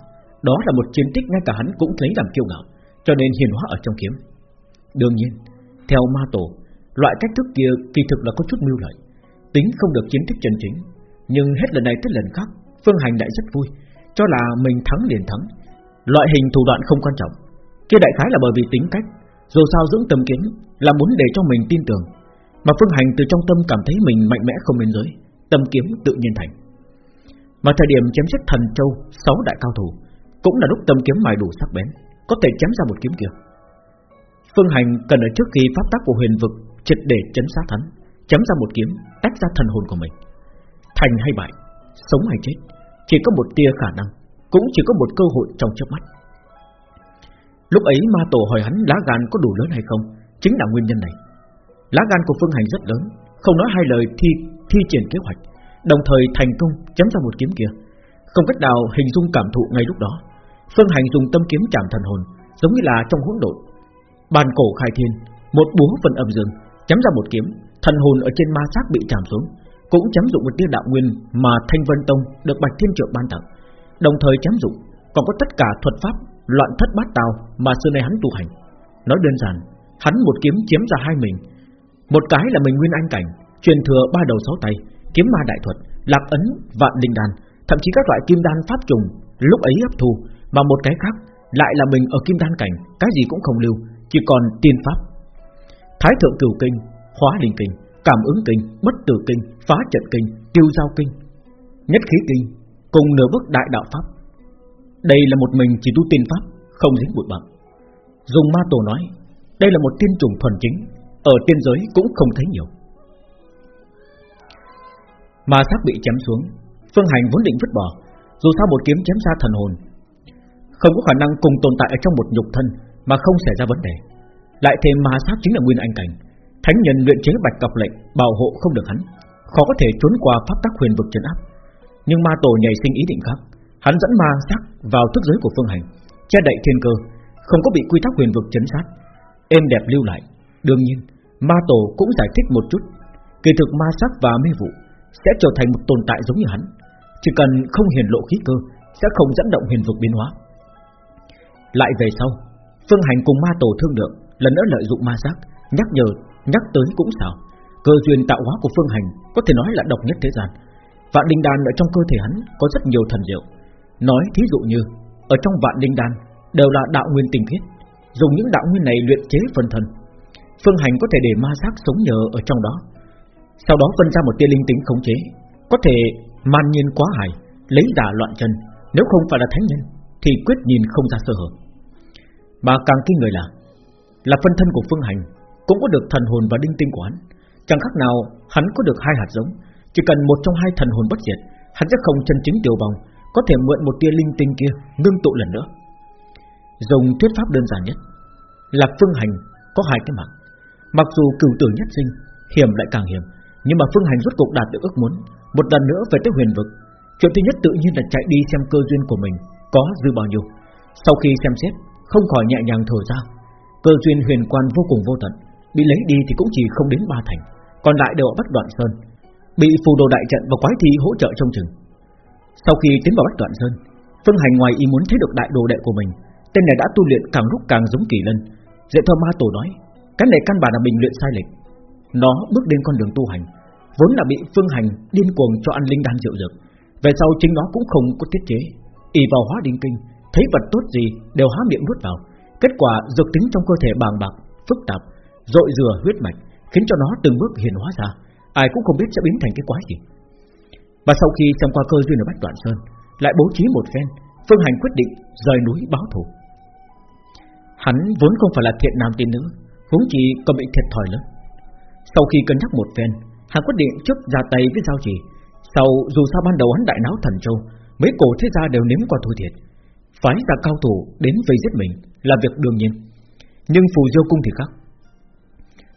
S1: Đó là một chiến tích ngay cả hắn cũng thấy làm kiêu ngạo, cho nên hiển hóa ở trong kiếm. Đương nhiên, theo ma tổ, loại cách thức kia kỳ thực là có chút mưu lợi, tính không được chiến tích chân chính, nhưng hết lần này tới lần khác, Phương Hành đại rất vui, cho là mình thắng liền thắng. Loại hình thủ đoạn không quan trọng, kia đại khái là bởi vì tính cách, dù sao dưỡng tâm kiếm là muốn để cho mình tin tưởng, mà Phương Hành từ trong tâm cảm thấy mình mạnh mẽ không biên giới, tâm kiếm tự nhiên thành. Mà thời điểm chém giết thần châu sáu đại cao thủ cũng là lúc tâm kiếm mài đủ sắc bén, có thể chém ra một kiếm kia. Phương Hành cần ở trước khi pháp tác của huyền vực triệt để chấn sát hắn, chém ra một kiếm, tách ra thần hồn của mình. Thành hay bại, sống hay chết, chỉ có một tia khả năng, cũng chỉ có một cơ hội trong chớp mắt. Lúc ấy ma tổ hỏi hắn lá gan có đủ lớn hay không, chính là nguyên nhân này. Lá gan của Phương Hành rất lớn, không nói hai lời thi thi triển kế hoạch, đồng thời thành công chém ra một kiếm kia. Không cách nào hình dung cảm thụ ngay lúc đó. Phương Hành dùng tâm kiếm chạm thần hồn, giống như là trong hỗn độn. Bàn cổ khai thiên, một búa phần âm dương, chém ra một kiếm, thần hồn ở trên ma xác bị chạm xuống, cũng chém dụng một tia đạo nguyên mà Thanh Vân Tông được Bạch Thiên Trượng ban tặng. Đồng thời chém dụng còn có tất cả thuật pháp loạn thất bát tào mà xưa nay hắn tu hành. Nói đơn giản, hắn một kiếm chiếm ra hai mình, một cái là mình nguyên anh cảnh, truyền thừa ba đầu sáu tay, kiếm ma đại thuật, lạc ấn, vạn linh đan, thậm chí các loại kim đan pháp trùng lúc ấy hấp thu, mà một cái khác lại là mình ở kim đan cảnh, cái gì cũng không lưu, chỉ còn tiên pháp. Thái thượng cửu kinh, hóa linh kinh, cảm ứng kinh, bất tử kinh, phá trận kinh, tiêu giao kinh, nhất khí kinh, cùng nửa bước đại đạo pháp. Đây là một mình chỉ tu tiên pháp, không dính bụi bặm. Dùng ma tổ nói, đây là một tiên trùng thuần chính, ở tiên giới cũng không thấy nhiều. Ma sắc bị chém xuống, Phương Hành vốn định vứt bỏ, dù sao một kiếm chém ra thần hồn, không có khả năng cùng tồn tại ở trong một nhục thân mà không xảy ra vấn đề. Lại thêm ma sát chính là nguyên anh cảnh, thánh nhân luyện chế bạch cọc lệnh bảo hộ không được hắn, khó có thể trốn qua pháp tắc huyền vực trấn áp. Nhưng ma tổ nhảy sinh ý định khác, hắn dẫn ma sắc vào thức giới của phương hành, che đậy thiên cơ, không có bị quy tắc huyền vực chấn sát, êm đẹp lưu lại. Đương nhiên, ma tổ cũng giải thích một chút, kỳ thực ma sắc và mê vụ Sẽ trở thành một tồn tại giống như hắn. Chỉ cần không hiển lộ khí cơ Sẽ không dẫn động huyền vực biến hóa. Lại về sau Phương Hành cùng ma tổ thương lượng Lần nữa lợi dụng ma sắc Nhắc nhở, nhắc tới cũng sao? Cơ duyên tạo hóa của Phương Hành Có thể nói là độc nhất thế gian. Vạn linh đan ở trong cơ thể hắn Có rất nhiều thần diệu. Nói thí dụ như, Ở trong vạn linh đan Đều là đạo nguyên tình khiết, Dùng những đạo nguyên này luyện chế phân thân. Phương Hành có thể để ma giác sống nhờ ở trong đó. Sau đó phân ra một tia linh tính khống chế, Có thể man nhiên quá hài, Lấy giả loạn chân. Nếu không phải là thánh nhân, Thì quyết nhìn không ra sơ hở. Mà càng kinh người là Là phân thân của Phương Hành cũng có được thần hồn và đinh tinh của hắn. Chẳng khác nào hắn có được hai hạt giống. Chỉ cần một trong hai thần hồn bất diệt, Hắn sẽ không chân chính tiêu vong, Có thể mượn một tia linh tinh kia Ngưng tụ lần nữa. Dùng thuyết pháp đơn giản nhất Là Phương Hành có hai cái mặt Mặc dù cửu tử nhất sinh, Hiểm lại càng hiểm, Nhưng mà Phương Hành rốt cục đạt được ước muốn. Một lần nữa về tới huyền vực, Chuyện thứ nhất tự nhiên là chạy đi xem cơ duyên của mình Có dư bao nhiêu. Sau khi xem xét, Không khỏi nhẹ nhàng thở ra. Cơ duyên huyền quan vô cùng vô tận. Bị lấy đi thì cũng chỉ không đến ba thành Còn lại đều ở Bắc Đoạn Sơn. Bị phù đồ đại trận và quái thi hỗ trợ trong chừng. Sau khi tiến vào Bắc Đoạn Sơn Phương Hành ngoài ý muốn thấy được đại đồ đệ của mình Tên này đã tu luyện càng lúc càng giống kỳ lân. Dễ thơ ma tổ nói Cái này căn bản là mình luyện sai lệch. Nó bước đến con đường tu hành Vốn là bị phương hành điên cuồng cho ăn linh đan rượu dược. Về sau chính nó cũng không có tiết chế. Y vào hóa đinh kinh Thấy vật tốt gì đều há miệng nuốt vào. Kết quả dược tính trong cơ thể bàng bạc Phức tạp, dội dừa huyết mạch, Khiến cho nó từng bước hiện hóa ra. Ai cũng không biết sẽ biến thành cái quái gì. Và sau khi xem qua cơ duyên ở Bách Đoạn Sơn, Lại bố trí một phen, Phương Hành quyết định rời núi báo thù. Hắn vốn không phải là thiện nam tín nữ, Huống chi còn bị thiệt thòi lớn. Sau khi cân nhắc một phen, Hắn quyết định trước ra tay với giao chỉ Sau dù sao ban đầu hắn đại náo thần châu, Mấy cổ thế gia đều nếm qua thua thiệt. Phái ra cao thủ đến vây giết mình Là việc đương nhiên. Nhưng phù diêu cung thì khác.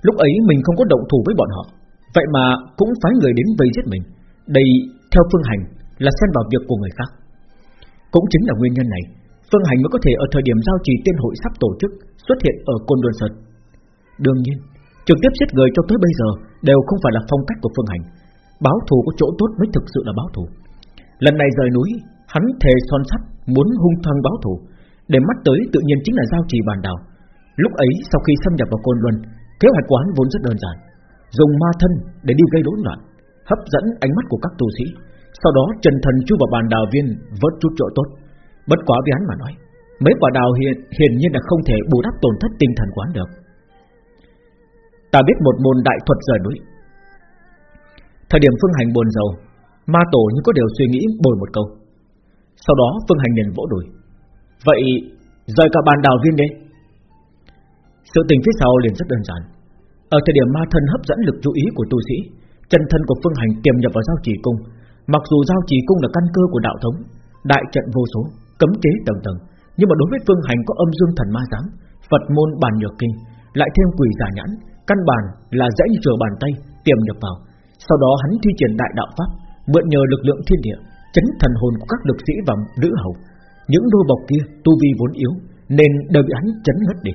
S1: Lúc ấy mình không có động thủ với bọn họ Vậy mà cũng phái người đến vây giết mình Đây theo phương hành Là xen vào việc của người khác Cũng chính là nguyên nhân này Phương Hành mới có thể ở thời điểm giao trì tiên hội sắp tổ chức xuất hiện ở Côn Luân Sơn. Đương nhiên, trực tiếp giết người cho tới bây giờ đều không phải là phong cách của Phương Hành. Báo thù có chỗ tốt mới thực sự là báo thù. Lần này rời núi, hắn thề son sắt muốn hung thăng báo thù, để mắt tới tự nhiên chính là giao trì bàn đào. Lúc ấy sau khi xâm nhập vào Côn Luân, kế hoạch quán vốn rất đơn giản, dùng ma thân để đi gây rối loạn, hấp dẫn ánh mắt của các tu sĩ, sau đó trần thần chui vào bàn đào viên vớt chút chỗ tốt. Bất quá với hắn mà nói Mấy quả đào hiện hiển nhiên là không thể bù đắp tổn thất tinh thần quán được. Ta biết một môn đại thuật rời núi. Thời điểm phương hành buồn giàu Ma tổ như có điều suy nghĩ bồi một câu. Sau đó phương hành liền vỗ đùi. Vậy rời cả bàn đào viên đi. Sự tình phía sau liền rất đơn giản Ở thời điểm ma thân hấp dẫn lực chú ý của tu sĩ Chân thân của phương hành tiềm nhập vào giao trì cung Mặc dù giao trì cung là căn cơ của đạo thống Đại trận vô số cấm chế tầng tầng, nhưng mà đối với phương hành có âm dương thần ma giám, Phật môn bản nhược kinh, lại thêm quỷ giả nhãn, căn bản là dễ như trở bàn tay tiềm nhập vào. Sau đó hắn thi triển đại đạo pháp, mượn nhờ lực lượng thiên địa, chấn thần hồn của các lực sĩ và nữ hầu. Những đôi bọc kia tu vi vốn yếu, nên đều bị hắn chấn ngất đi.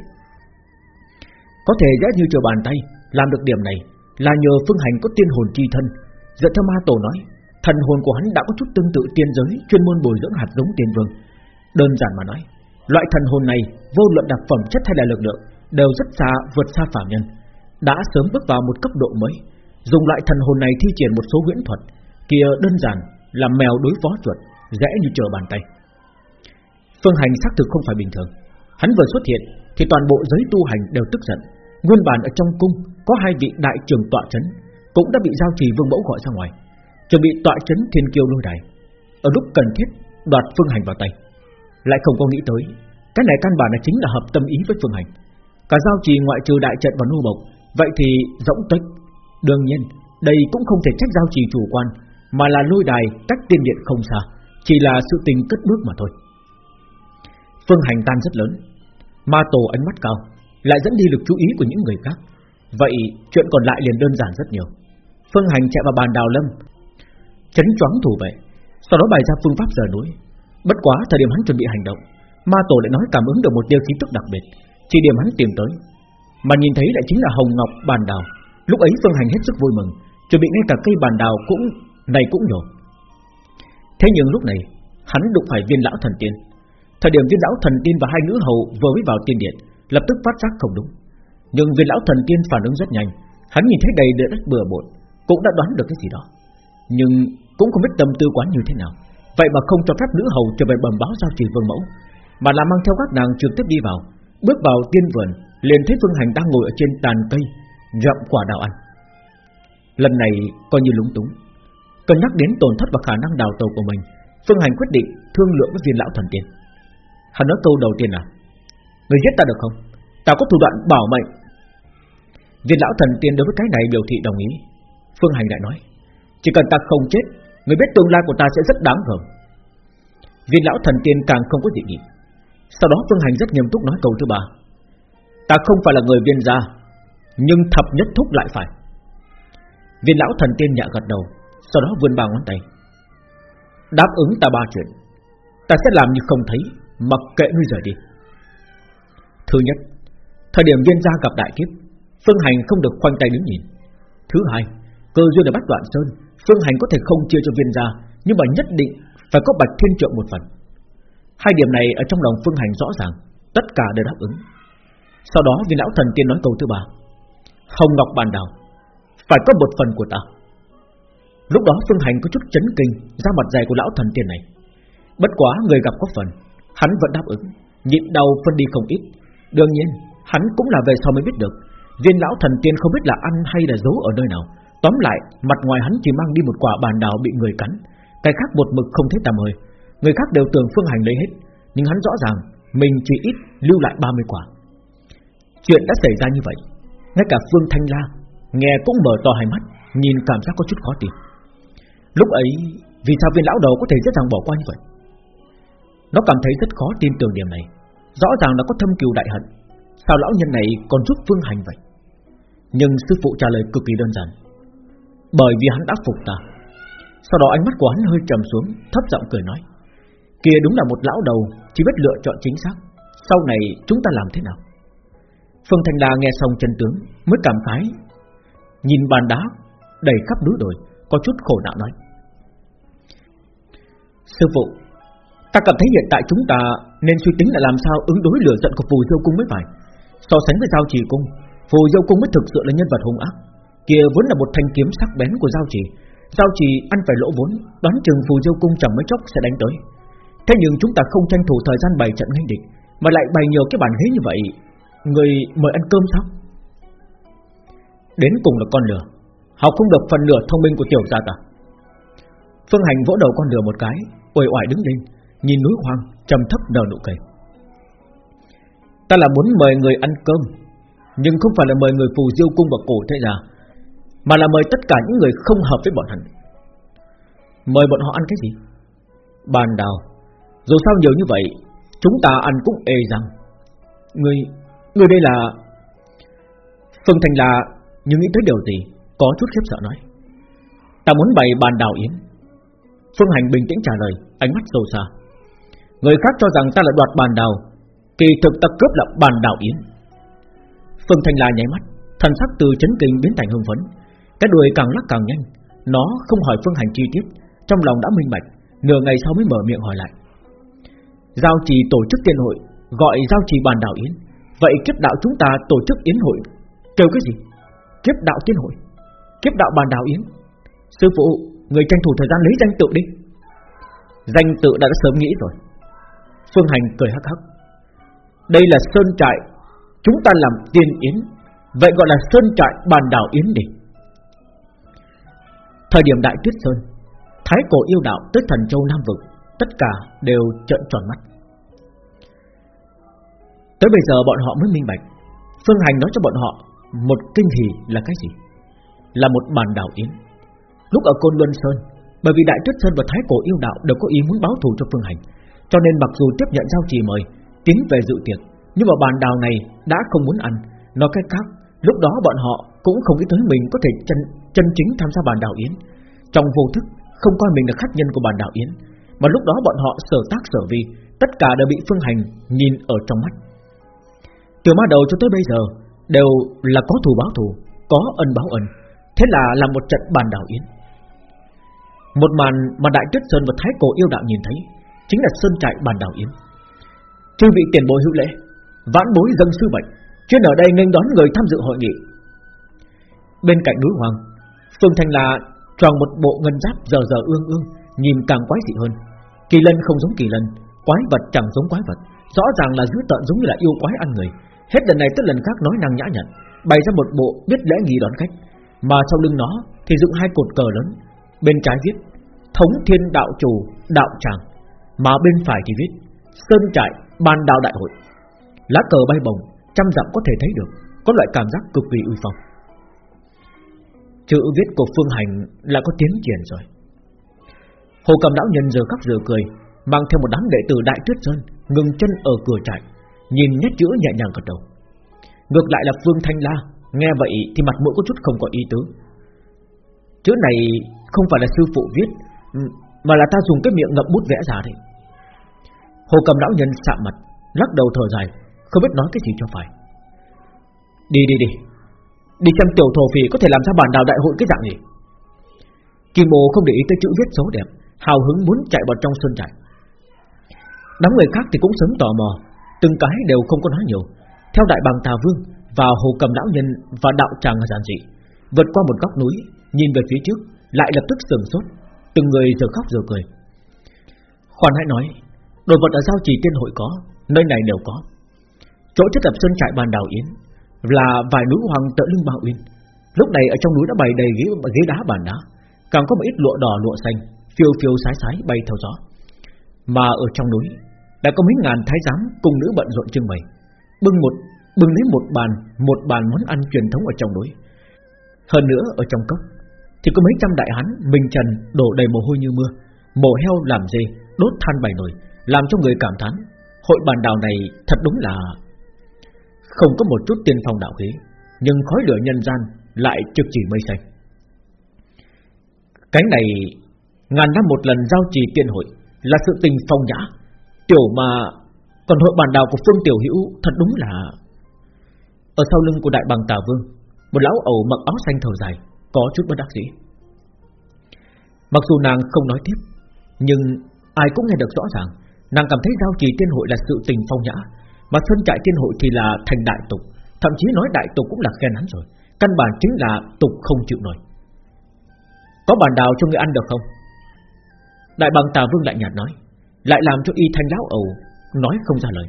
S1: Có thể dễ như trở bàn tay làm được điểm này là nhờ phương hành có tiên hồn chi thân. Dạ Dựa theo ma tổ nói, thần hồn của hắn đã có chút tương tự tiên giới, chuyên môn bồi dưỡng hạt giống tiên vương, Đơn giản mà nói Loại thần hồn này vô luận đặc phẩm chất hay là lực lượng Đều rất xa vượt xa phạm nhân. Đã sớm bước vào một cấp độ mới Dùng loại thần hồn này thi triển một số huyễn thuật Kia đơn giản là mèo đối phó chuột Dễ như trở bàn tay. Phương hành xác thực không phải bình thường. Hắn vừa xuất hiện Thì toàn bộ giới tu hành đều tức giận. Nguyên bản ở trong cung Có hai vị đại trưởng tọa chấn Cũng đã bị giao trì vương mẫu gọi ra ngoài. Chuẩn bị tọa chấn thiên kiêu lôi đài. Ở lúc cần thiết, đoạt phương hành vào tay. Lại không có nghĩ tới, Cái này căn bản là chính là hợp tâm ý với Phương Hành. Cả giao trì ngoại trừ đại trận và nô bộc, Vậy thì rỗng tách Đương nhiên, đây cũng không thể trách giao trì chủ quan, Mà là lôi đài cách tiên điện không xa, Chỉ là sự tình cất bước mà thôi. Phương Hành tan rất lớn. Ma tổ ánh mắt cao, Lại dẫn đi lực chú ý của những người khác. Vậy chuyện còn lại liền đơn giản rất nhiều. Phương Hành chạy vào bàn đào lâm, Chấn choáng thủ vệ, Sau đó bày ra phương pháp rời núi. Bất quá thời điểm hắn chuẩn bị hành động, Ma tổ lại nói cảm ứng được một tia khí tức đặc biệt. Chỉ điểm hắn tìm tới, Mà nhìn thấy lại chính là hồng ngọc bàn đào. Lúc ấy Phương Hành hết sức vui mừng, Chuẩn bị ngay cả cây bàn đào cũng, Này cũng nhổ. Thế nhưng lúc này, Hắn đụng phải viên lão thần tiên. Thời điểm viên lão thần tiên và hai nữ hầu vừa mới vào tiên điện, Lập tức phát giác không đúng. Nhưng viên lão thần tiên phản ứng rất nhanh. Hắn nhìn thấy đầy địa đất bừa bộn, Cũng đã đoán được cái gì đó. Nhưng cũng không biết tâm tư quán như thế nào. Vậy mà không cho phép nữ hầu trở về bẩm báo giao trì vương mẫu, Mà là mang theo các nàng trực tiếp đi vào. Bước vào tiên vườn, liền thấy Phương Hành đang ngồi ở trên tàn cây, Rậm quả đào ăn. Lần này coi như lúng túng. Cân nhắc đến tổn thất và khả năng đào tàu của mình, Phương Hành quyết định thương lượng với viên lão thần tiên. Hắn nói câu đầu tiên là, Người giết ta được không? Ta có thủ đoạn bảo mệnh. Viên lão thần tiên đối với cái này biểu thị đồng ý. Phương Hành lại nói, Chỉ cần ta không chết, Người biết tương lai của ta sẽ rất đáng gờm Viên lão thần tiên càng không có dị nghị. Sau đó Phương Hành rất nghiêm túc nói câu thứ ba, Ta không phải là người viên gia, Nhưng thập nhất thúc lại phải. Viên lão thần tiên nhạ gật đầu, Sau đó vươn ba ngón tay. Đáp ứng ta ba chuyện, Ta sẽ làm như không thấy Mặc kệ ngươi rời đi. Thứ nhất, Thời điểm viên gia gặp đại kiếp, Phương Hành không được khoanh tay đứng nhìn. Thứ hai, Cơ duyên ở bắt Đoạn Sơn, Phương Hành có thể không chia cho viên gia, Nhưng mà nhất định phải có Bạch Thiên Trượng một phần. Hai điểm này ở trong lòng Phương Hành rõ ràng, Tất cả đều đáp ứng. Sau đó, viên lão thần tiên nói câu thứ ba. Hồng Ngọc Bàn Đào, Phải có một phần của ta. Lúc đó Phương Hành có chút chấn kinh Ra mặt dày của lão thần tiên này. Bất quá người gặp có phần Hắn vẫn đáp ứng, Nhịn đau phân đi không ít. Đương nhiên, hắn cũng là về sau mới biết được, Viên lão thần tiên không biết là ăn hay là giấu ở nơi nào. Tóm lại, mặt ngoài hắn chỉ mang đi một quả bàn đào bị người cắn, Cái khác một mực không thấy tạm hơi. Người khác đều tưởng Phương Hành lấy hết, Nhưng hắn rõ ràng Mình chỉ ít lưu lại 30 quả. Chuyện đã xảy ra như vậy, Ngay cả Phương Thanh La Nghe cũng mở to hai mắt, Nhìn cảm giác có chút khó tin. Lúc ấy, Vì sao viên lão đầu có thể dễ dàng bỏ qua như vậy? Nó cảm thấy rất khó tin tưởng điểm này. Rõ ràng là có thâm cừu đại hận. Sao lão nhân này còn giúp Phương Hành vậy? Nhưng sư phụ trả lời cực kỳ đơn giản. Bởi vì hắn đã phục ta. Sau đó ánh mắt của hắn hơi trầm xuống, Thấp giọng cười nói, Kia đúng là một lão đầu, Chỉ biết lựa chọn chính xác. Sau này chúng ta làm thế nào? Phương Thành đà nghe xong chân tướng, Mới cảm khái. Nhìn bàn đá đầy khắp núi đồi, Có chút khổ não nói, Sư phụ Ta cảm thấy hiện tại chúng ta Nên suy tính là làm sao ứng đối lửa giận của phù diêu cung mới phải. So sánh với giao trì cung, Phù diêu cung mới thực sự là nhân vật hung ác. Kia vốn là một thanh kiếm sắc bén của giao trì Giao trì ăn phải lỗ vốn, Đoán chừng phù diêu cung chẳng mấy chốc sẽ đánh tới. Thế nhưng chúng ta không tranh thủ thời gian bày trận nghênh địch, Mà lại bày nhiều cái bàn ghế như vậy. Người mời ăn cơm sao? Đến cùng là con lửa. Học không được phần lửa thông minh của tiểu gia ta Phương Hành vỗ đầu con lửa một cái, uể oải đứng lên. Nhìn núi hoang trầm thấp nở nụ cười. Ta là muốn mời người ăn cơm, Nhưng không phải là mời người phù diêu cung và cổ thế gia, Mà là mời tất cả những người không hợp với bọn hắn. Mời bọn họ ăn cái gì? Bàn đào. Dù sao nhiều như vậy, Chúng ta ăn cũng ê rằng Người Người đây là Phương Thành là Nhưng nghĩ tới điều gì, Có chút khiếp sợ nói. Ta muốn bày bàn đào yến. Phương Hành bình tĩnh trả lời, Ánh mắt sâu xa. Người khác cho rằng ta là đoạt bàn đào. Kỳ thực ta cướp là bàn đào yến. Phương Thanh La nháy mắt Thần sắc từ chấn kinh biến thành hưng phấn. Cái đuôi càng lắc càng nhanh Nó không hỏi Phương Hành chi tiết Trong lòng đã minh bạch Nửa ngày sau mới mở miệng hỏi lại. Giao trì tổ chức tiên hội Gọi giao trì bàn đảo yến. Vậy kiếp đạo chúng ta tổ chức yến hội Kêu cái gì? Kiếp đạo tiên hội Kiếp đạo bàn đảo yến. Sư phụ Người tranh thủ thời gian lấy danh tự đi. Danh tự đã, đã sớm nghĩ rồi. Phương Hành cười hắc hắc. Đây là Sơn Trại, Chúng ta làm tiên yến. Vậy gọi là Sơn Trại bàn đảo yến đi. Thời điểm Đại Tuyết Sơn, Thái cổ yêu đạo tới thần châu Nam Vực, Tất cả đều trợn tròn mắt. Tới bây giờ bọn họ mới minh bạch, Phương Hành nói cho bọn họ Một kinh hỉ là cái gì? Là một bàn đảo yến. Lúc ở Côn Luân Sơn, Bởi vì Đại Tuyết Sơn và Thái cổ yêu đạo đều có ý muốn báo thù cho Phương Hành cho nên mặc dù tiếp nhận giao trì mời, Tiến về dự tiệc, Nhưng mà bàn đào này đã không muốn ăn. Nói cách khác, Lúc đó bọn họ cũng không nghĩ tới mình có thể chân chân chính tham gia bàn đào yến. Trong vô thức, Không coi mình là khách nhân của bàn đào yến, Mà lúc đó bọn họ sở tác sở vi, Tất cả đều bị phương hành nhìn ở trong mắt. Từ ma đầu cho tới bây giờ, Đều là có thù báo thù, Có ân báo ân. Thế là làm một trận bàn đào yến. Một màn mà Đại Tuyết Sơn và Thái Cổ yêu đạo nhìn thấy Chính là Sơn Trại bàn đảo Yến Chư vị tiền bối hữu lễ, Vãn bối dân sư bệnh, Chuyên ở đây nghênh đón người tham dự hội nghị. Bên cạnh núi Hoàng, Phương Thanh là tròn một bộ ngân giáp giờ giờ ương ương, Nhìn càng quái dị hơn. Kỳ lân không giống kỳ lân, Quái vật chẳng giống quái vật, Rõ ràng là dữ tợn giống như là yêu quái ăn người. Hết lần này tới lần khác nói năng nhã nhặn, Bày ra một bộ biết lễ nghi đón khách. Mà sau lưng nó thì dựng hai cột cờ lớn, Bên trái viết, Thống thiên đạo chủ, đạo tràng. Mà bên phải thì viết, Sơn trại ban đạo đại hội. Lá cờ bay bồng Trăm dặm có thể thấy được, Có loại cảm giác cực kỳ uy phong. Chữ viết của Phương Hành là có tiến triển rồi. Hồ cầm lão nhân giờ khắc giờ cười, Mang theo một đám đệ tử Đại Tuyết Sơn Ngừng chân ở cửa trại, Nhìn nét chữ nhẹ nhàng gật đầu. Ngược lại là Phương Thanh La, Nghe vậy thì mặt mũi có chút không có ý tứ. Chữ này không phải là sư phụ viết mà là ta dùng cái miệng ngậm bút vẽ ra đấy. Hồ cầm lão nhân sạm mặt, Lắc đầu thở dài, Không biết nói cái gì cho phải. Đi đi đi. Đi xem tiểu thổ phỉ có thể làm ra bản đào đại hội cái dạng gì. Kim Ô không để ý tới chữ viết xấu đẹp, Hào hứng muốn chạy vào trong sân trại. Đám người khác thì cũng sớm tò mò, Từng cái đều không có nói nhiều. Theo đại bàng Tà Vương Và hồ cầm lão nhân và đạo tràng giản dị, Vượt qua một góc núi, Nhìn về phía trước, Lại lập tức sừng sốt. Từng người giờ khóc giờ cười. Khoan hãy nói Đồ vật ở giao trì tiên hội có Nơi này đều có. Chỗ chất lập sân trại bàn đào yến Là vài núi hoàng tợ lưng bao uyên. Lúc này ở trong núi đã bày đầy ghế, ghế đá bàn đá Càng có một ít lụa đỏ lụa xanh Phiêu phiêu sái sái bay theo gió. Mà ở trong núi Đã có mấy ngàn thái giám cùng nữ bận rộn trưng bày Bưng một bưng lấy một bàn Một bàn món ăn truyền thống ở trong núi. Hơn nữa ở trong cốc thì có mấy trăm đại hán bình trần, đổ đầy mồ hôi như mưa. Mồ heo làm gì Đốt than bày nồi, Làm cho người cảm thán. Hội bàn đào này thật đúng là Không có một chút tiên phong đạo khí Nhưng khói lửa nhân gian Lại trực chỉ mây xanh. Cái này, Ngàn năm một lần giao trì tiên hội Là sự tình phong nhã. Tiểu mà Còn hội bàn đào của Phương Tiểu Hữu Thật đúng là Ở sau lưng của đại bằng tà vương, Một lão ẩu mặc áo xanh thở dài. Có chút bất đắc dĩ. Mặc dù nàng không nói tiếp, Nhưng ai cũng nghe được rõ ràng, Nàng cảm thấy giao trì tiên hội là sự tình phong nhã, Mà phân trại tiên hội thì là thành đại tục, Thậm chí nói đại tục cũng là khen hắn rồi, Căn bản chính là tục không chịu nổi. Có bàn đào cho người ăn được không? Đại bằng tà vương lại nhạt nói, Lại làm cho y thanh lão ẩu, Nói không ra lời.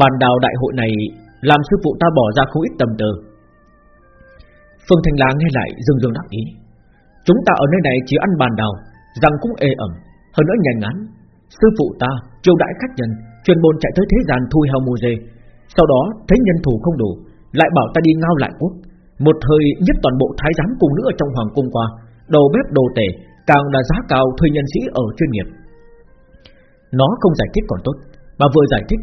S1: Bàn đào đại hội này, Làm sư phụ ta bỏ ra không ít tầm tờ Phương Thành Lá nghe lại dừng dừng đắc ý. Chúng ta ở nơi này chỉ ăn bàn đào, Răng cũng ê ẩm, Hơn nữa nhanh ngắn. Sư phụ ta chiêu đại khách nhân, Chuyên môn chạy tới thế gian thui heo mù dê. Sau đó, thấy nhân thủ không đủ, Lại bảo ta đi ngao lại quốc. Một thời nhất toàn bộ thái giám cùng nữ ở trong hoàng cung qua, Đầu bếp đồ tể, Càng là giá cao thuê nhân sĩ ở chuyên nghiệp. Nó không giải thích còn tốt, Mà vừa giải thích,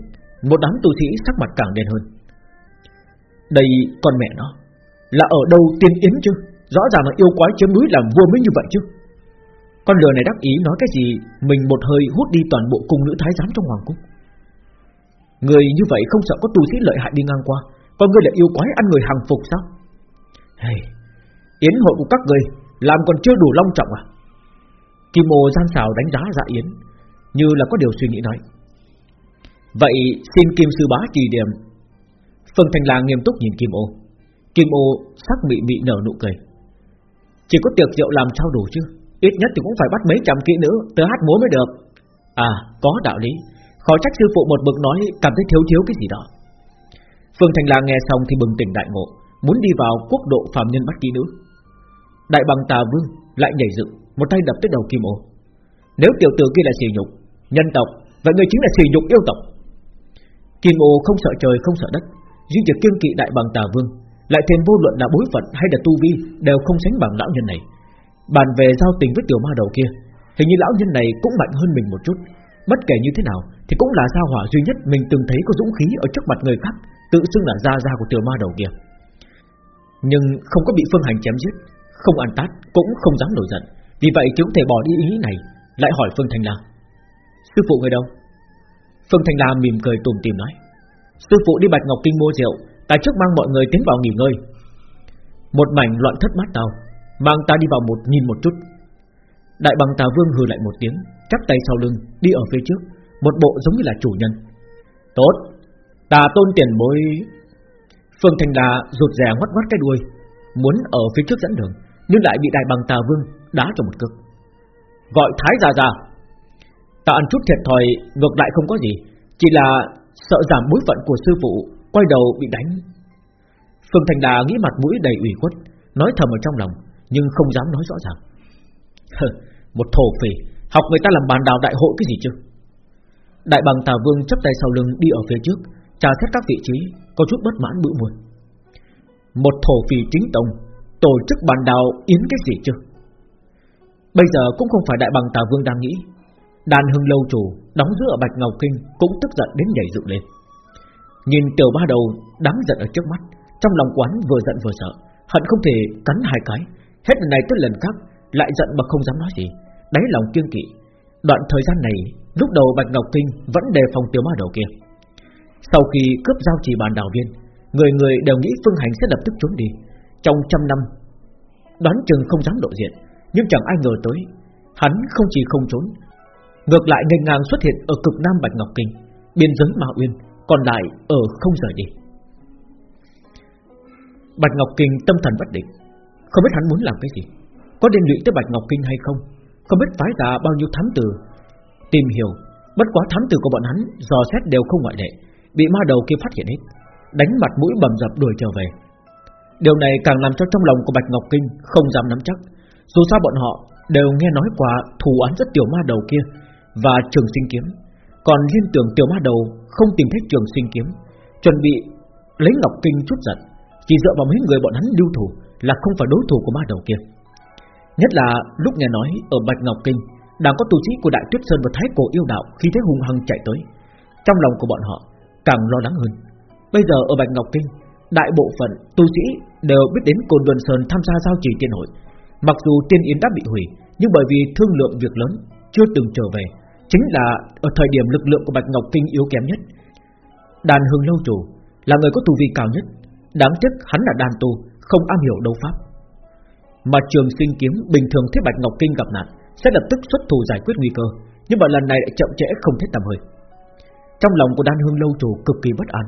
S1: Một đám tu sĩ sắc mặt càng đen hơn. Đây con mẹ nó. Là ở đâu tiên yến chứ? Rõ ràng là yêu quái chiếm núi làm vua mới như vậy chứ. Con lừa này đắc ý nói cái gì Mình một hơi hút đi toàn bộ cung nữ thái giám trong hoàng cung. Người như vậy không sợ có tu sĩ lợi hại đi ngang qua Còn ngươi là yêu quái ăn người hàng phục sao? Hey, Yến hội của các người Làm còn chưa đủ long trọng à? Kim Mô gian xào đánh giá dạ yến Như là có điều suy nghĩ nói. Vậy xin Kim sư bá chỉ điểm. Phương Thành Lang nghiêm túc nhìn Kim ô. Kim ô sắc mị mị nở nụ cười. Chỉ có tiệc rượu làm sao đủ chứ Ít nhất thì cũng phải bắt mấy trăm kỹ nữ Tới hát múa mới được. À có đạo lý. Khó trách sư phụ một bực nói Cảm thấy thiếu thiếu cái gì đó. Phương Thành Lang nghe xong thì bừng tỉnh đại ngộ Muốn đi vào quốc độ phạm nhân bắt kỹ nữ. Đại bằng tà vương lại nhảy dựng một tay đập tới đầu Kim Ô. Nếu tiểu tử kia là xì nhục, nhân tộc, vậy người chính là xì nhục yêu tộc. Kim Ô không sợ trời không sợ đất, duy chỉ kiên kỵ đại bằng Tà Vương, lại thêm vô luận là bối phận hay là tu vi đều không sánh bằng lão nhân này. Bàn về giao tình với tiểu ma đầu kia, hình như lão nhân này cũng mạnh hơn mình một chút. Bất kể như thế nào thì cũng là gia hỏa duy nhất mình từng thấy có dũng khí ở trước mặt người khác, tự xưng là gia gia của tiểu ma đầu kia. Nhưng không có bị Phương Hành chém giết, không ăn tát cũng không dám nổi giận, vì vậy chúng thể bỏ đi ý này Lại hỏi Phương thành La Sư phụ người đâu Phương thành La mỉm cười tùng tìm nói Sư phụ đi Bạch Ngọc Kinh mua rượu Ta trước mang mọi người tiến vào nghỉ ngơi. Một mảnh loạn thất bát tao, Mang ta đi vào một nhìn một chút. Đại bằng tà vương hừ lại một tiếng, chắp tay sau lưng, đi ở phía trước, Một bộ giống như là chủ nhân. Tốt Tà tôn tiền bối. Phương Thành Đà rụt rè ngoắt ngoắt cái đuôi, Muốn ở phía trước dẫn đường, Nhưng lại bị đại bằng tà vương đá cho một cước. Gọi thái già già. Ta ăn chút thiệt thòi, Ngược lại không có gì, Chỉ là sợ giảm bối phận của sư phụ Quay đầu bị đánh. Phương Thành Đà nghĩ mặt mũi đầy ủy khuất, Nói thầm ở trong lòng, Nhưng không dám nói rõ ràng. Một thổ phỉ, Học người ta làm bàn đào đại hội cái gì chứ? Đại bằng Tà Vương chấp tay sau lưng đi ở phía trước Trà xét các vị trí, Có chút bất mãn bự mùi Một thổ phỉ chính tông, Tổ chức bàn đào yến cái gì chứ? Bây giờ cũng không phải đại bằng Tà Vương đang nghĩ. Đàn hưng lâu chủ Đóng giữa ở Bạch Ngọc Kinh Cũng tức giận đến nhảy dựng lên. Nhìn tiểu ba đầu đáng giận ở trước mắt, Trong lòng quán vừa giận vừa sợ, Hận không thể cắn hai cái. Hết lần này tới lần khác, Lại giận mà không dám nói gì, Đáy lòng kiêng kỵ. Đoạn thời gian này, Lúc đầu Bạch Ngọc Kinh vẫn đề phòng tiểu ma đầu kia. Sau khi cướp giao trì bàn đào viên, Người người đều nghĩ Phương Hành sẽ lập tức trốn đi. Trong trăm năm, Đoán chừng không dám lộ diện, Nhưng chẳng ai ngờ tới, Hắn không chỉ không trốn, Ngược lại nghênh ngang xuất hiện ở cực nam Bạch Ngọc Kinh, Biên giới Ma Uyên. Còn lại ở không rời đi. Bạch Ngọc Kinh tâm thần bất định, Không biết hắn muốn làm cái gì. Có liên lụy tới Bạch Ngọc Kinh hay không? Không biết phái ra bao nhiêu thám tử. Tìm hiểu, Bất quá thám tử của bọn hắn Dò xét đều không ngoại lệ, Bị ma đầu kia phát hiện hết, Đánh mặt mũi bầm dập đuổi trở về. Điều này càng làm cho trong lòng của Bạch Ngọc Kinh Không dám nắm chắc. Dù sao bọn họ đều nghe nói qua thù án rất tiểu ma đầu kia Và trường sinh kiếm. Còn liên tưởng tiểu ma đầu không tìm thấy trường sinh kiếm Chuẩn bị lấy Ngọc Kinh chút giận Chỉ dựa vào mấy người bọn hắn lưu thủ Là không phải đối thủ của ma đầu kia Nhất là lúc nghe nói ở Bạch Ngọc Kinh đang có tu sĩ của Đại Tuyết Sơn và Thái Cổ yêu đạo khi thấy hung hăng chạy tới, trong lòng của bọn họ càng lo lắng hơn. Bây giờ ở Bạch Ngọc Kinh, đại bộ phận tu sĩ đều biết đến Côn Luân Sơn tham gia giao trì tiên hội. Mặc dù tiên yến đã bị hủy, nhưng bởi vì thương lượng việc lớn chưa từng trở về, chính là ở thời điểm lực lượng của Bạch Ngọc Kinh yếu kém nhất. Đàn Hương lâu chủ là người có tu vi cao nhất, đáng tiếc hắn là đàn tu, không am hiểu đấu pháp. Mà Trường Sinh kiếm bình thường thấy Bạch Ngọc Kinh gặp nạn, sẽ lập tức xuất thủ giải quyết nguy cơ, nhưng mà lần này lại chậm trễ không thấy tầm hơi. Trong lòng của Đan Hương lâu chủ cực kỳ bất an.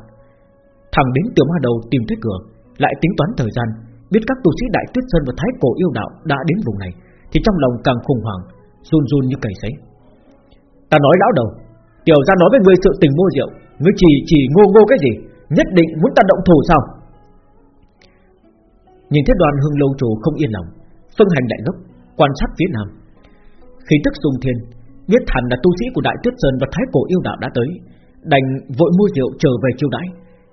S1: Thằng đến tiểu ma đầu tìm tới cửa, lại tính toán thời gian, biết các tu sĩ Đại Tuyết Sơn và Thái Cổ yêu đạo đã đến vùng này, thì trong lòng càng khủng hoảng, run run như cầy sấy. Ta nói lão đầu, tiểu gia nói với ngươi sự tình mua rượu, ngươi chỉ chỉ ngô ngô cái gì, nhất định muốn ta động thủ sao? Nhìn thấy đoàn hương lâu chủ không yên lòng, phân hành đại ngốc, quan sát phía nam, khi tức sung thiên Biết hẳn là tu sĩ của Đại Tuyết Sơn và Thái Cổ yêu đạo đã tới Đành vội mua rượu trở về chiêu đãi.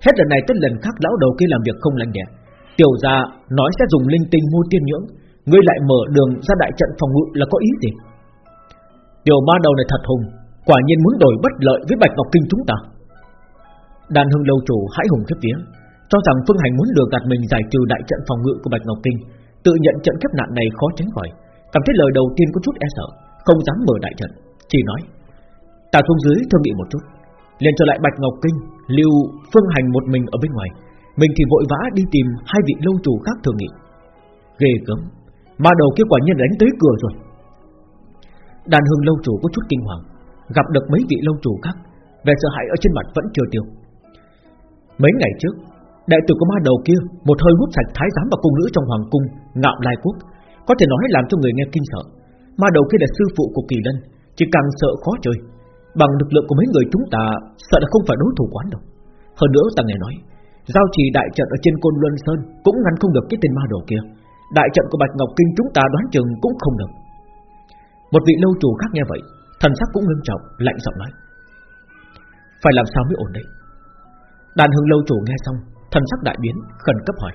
S1: Hết lần này tới lần khác lão đầu kia làm việc không lành đẹp Tiểu gia nói sẽ dùng linh tinh mua tiên nhưỡng Ngươi lại mở đường ra đại trận phòng ngự là có ý gì? Tiểu ma đầu này thật hùng, Quả nhiên muốn đổi bất lợi với Bạch Ngọc Kinh chúng ta. Đàn hưng lâu chủ hãi hùng khiếp vía Cho rằng Phương Hành muốn lừa gạt mình giải trừ đại trận phòng ngự của Bạch Ngọc Kinh, Tự nhận trận kiếp nạn này khó tránh khỏi. Cảm thấy lời đầu tiên có chút e sợ, không dám mở đại trận, Chỉ nói, Ta xuống dưới thương nghị một chút, liền trở lại Bạch Ngọc Kinh, Lưu Phương Hành một mình ở bên ngoài. Mình thì vội vã đi tìm hai vị lâu chủ khác thương nghị. Ghê gớm, Ma đầu kia quả nhiên đánh tới cửa rồi. Đàn hương lâu chủ có chút kinh hoàng. Gặp được mấy vị lâu chủ khác Về sợ hãi ở trên mặt vẫn chưa tiêu. Mấy ngày trước Đại tử của ma đầu kia Một hơi hút sạch thái giám và cung nữ trong hoàng cung, Ngạo lai quốc, Có thể nói làm cho người nghe kinh sợ. Ma đầu kia là sư phụ của kỳ lân, Chỉ càng sợ khó chơi. Bằng lực lượng của mấy người chúng ta, Sợ là không phải đối thủ quán đâu. Hơn nữa, ta nghe nói, Giao trì đại trận ở trên côn Luân Sơn Cũng ngăn không được cái tên ma đầu kia. Đại trận của Bạch Ngọc Kinh chúng ta đoán chừng cũng không được. Một vị lâu chủ khác nghe vậy, Thần sắc cũng ngưng trọng, lạnh giọng nói. Phải làm sao mới ổn đây? Đàn hưng lâu chủ nghe xong, Thần sắc đại biến, khẩn cấp hỏi.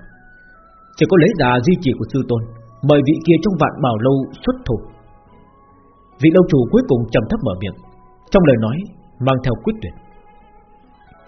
S1: Chỉ có lấy ra di chỉ của sư tôn, Mời vị kia trong vạn bảo lâu xuất thủ. Vị lâu chủ cuối cùng trầm thấp mở miệng, Trong lời nói mang theo quyết tuyệt.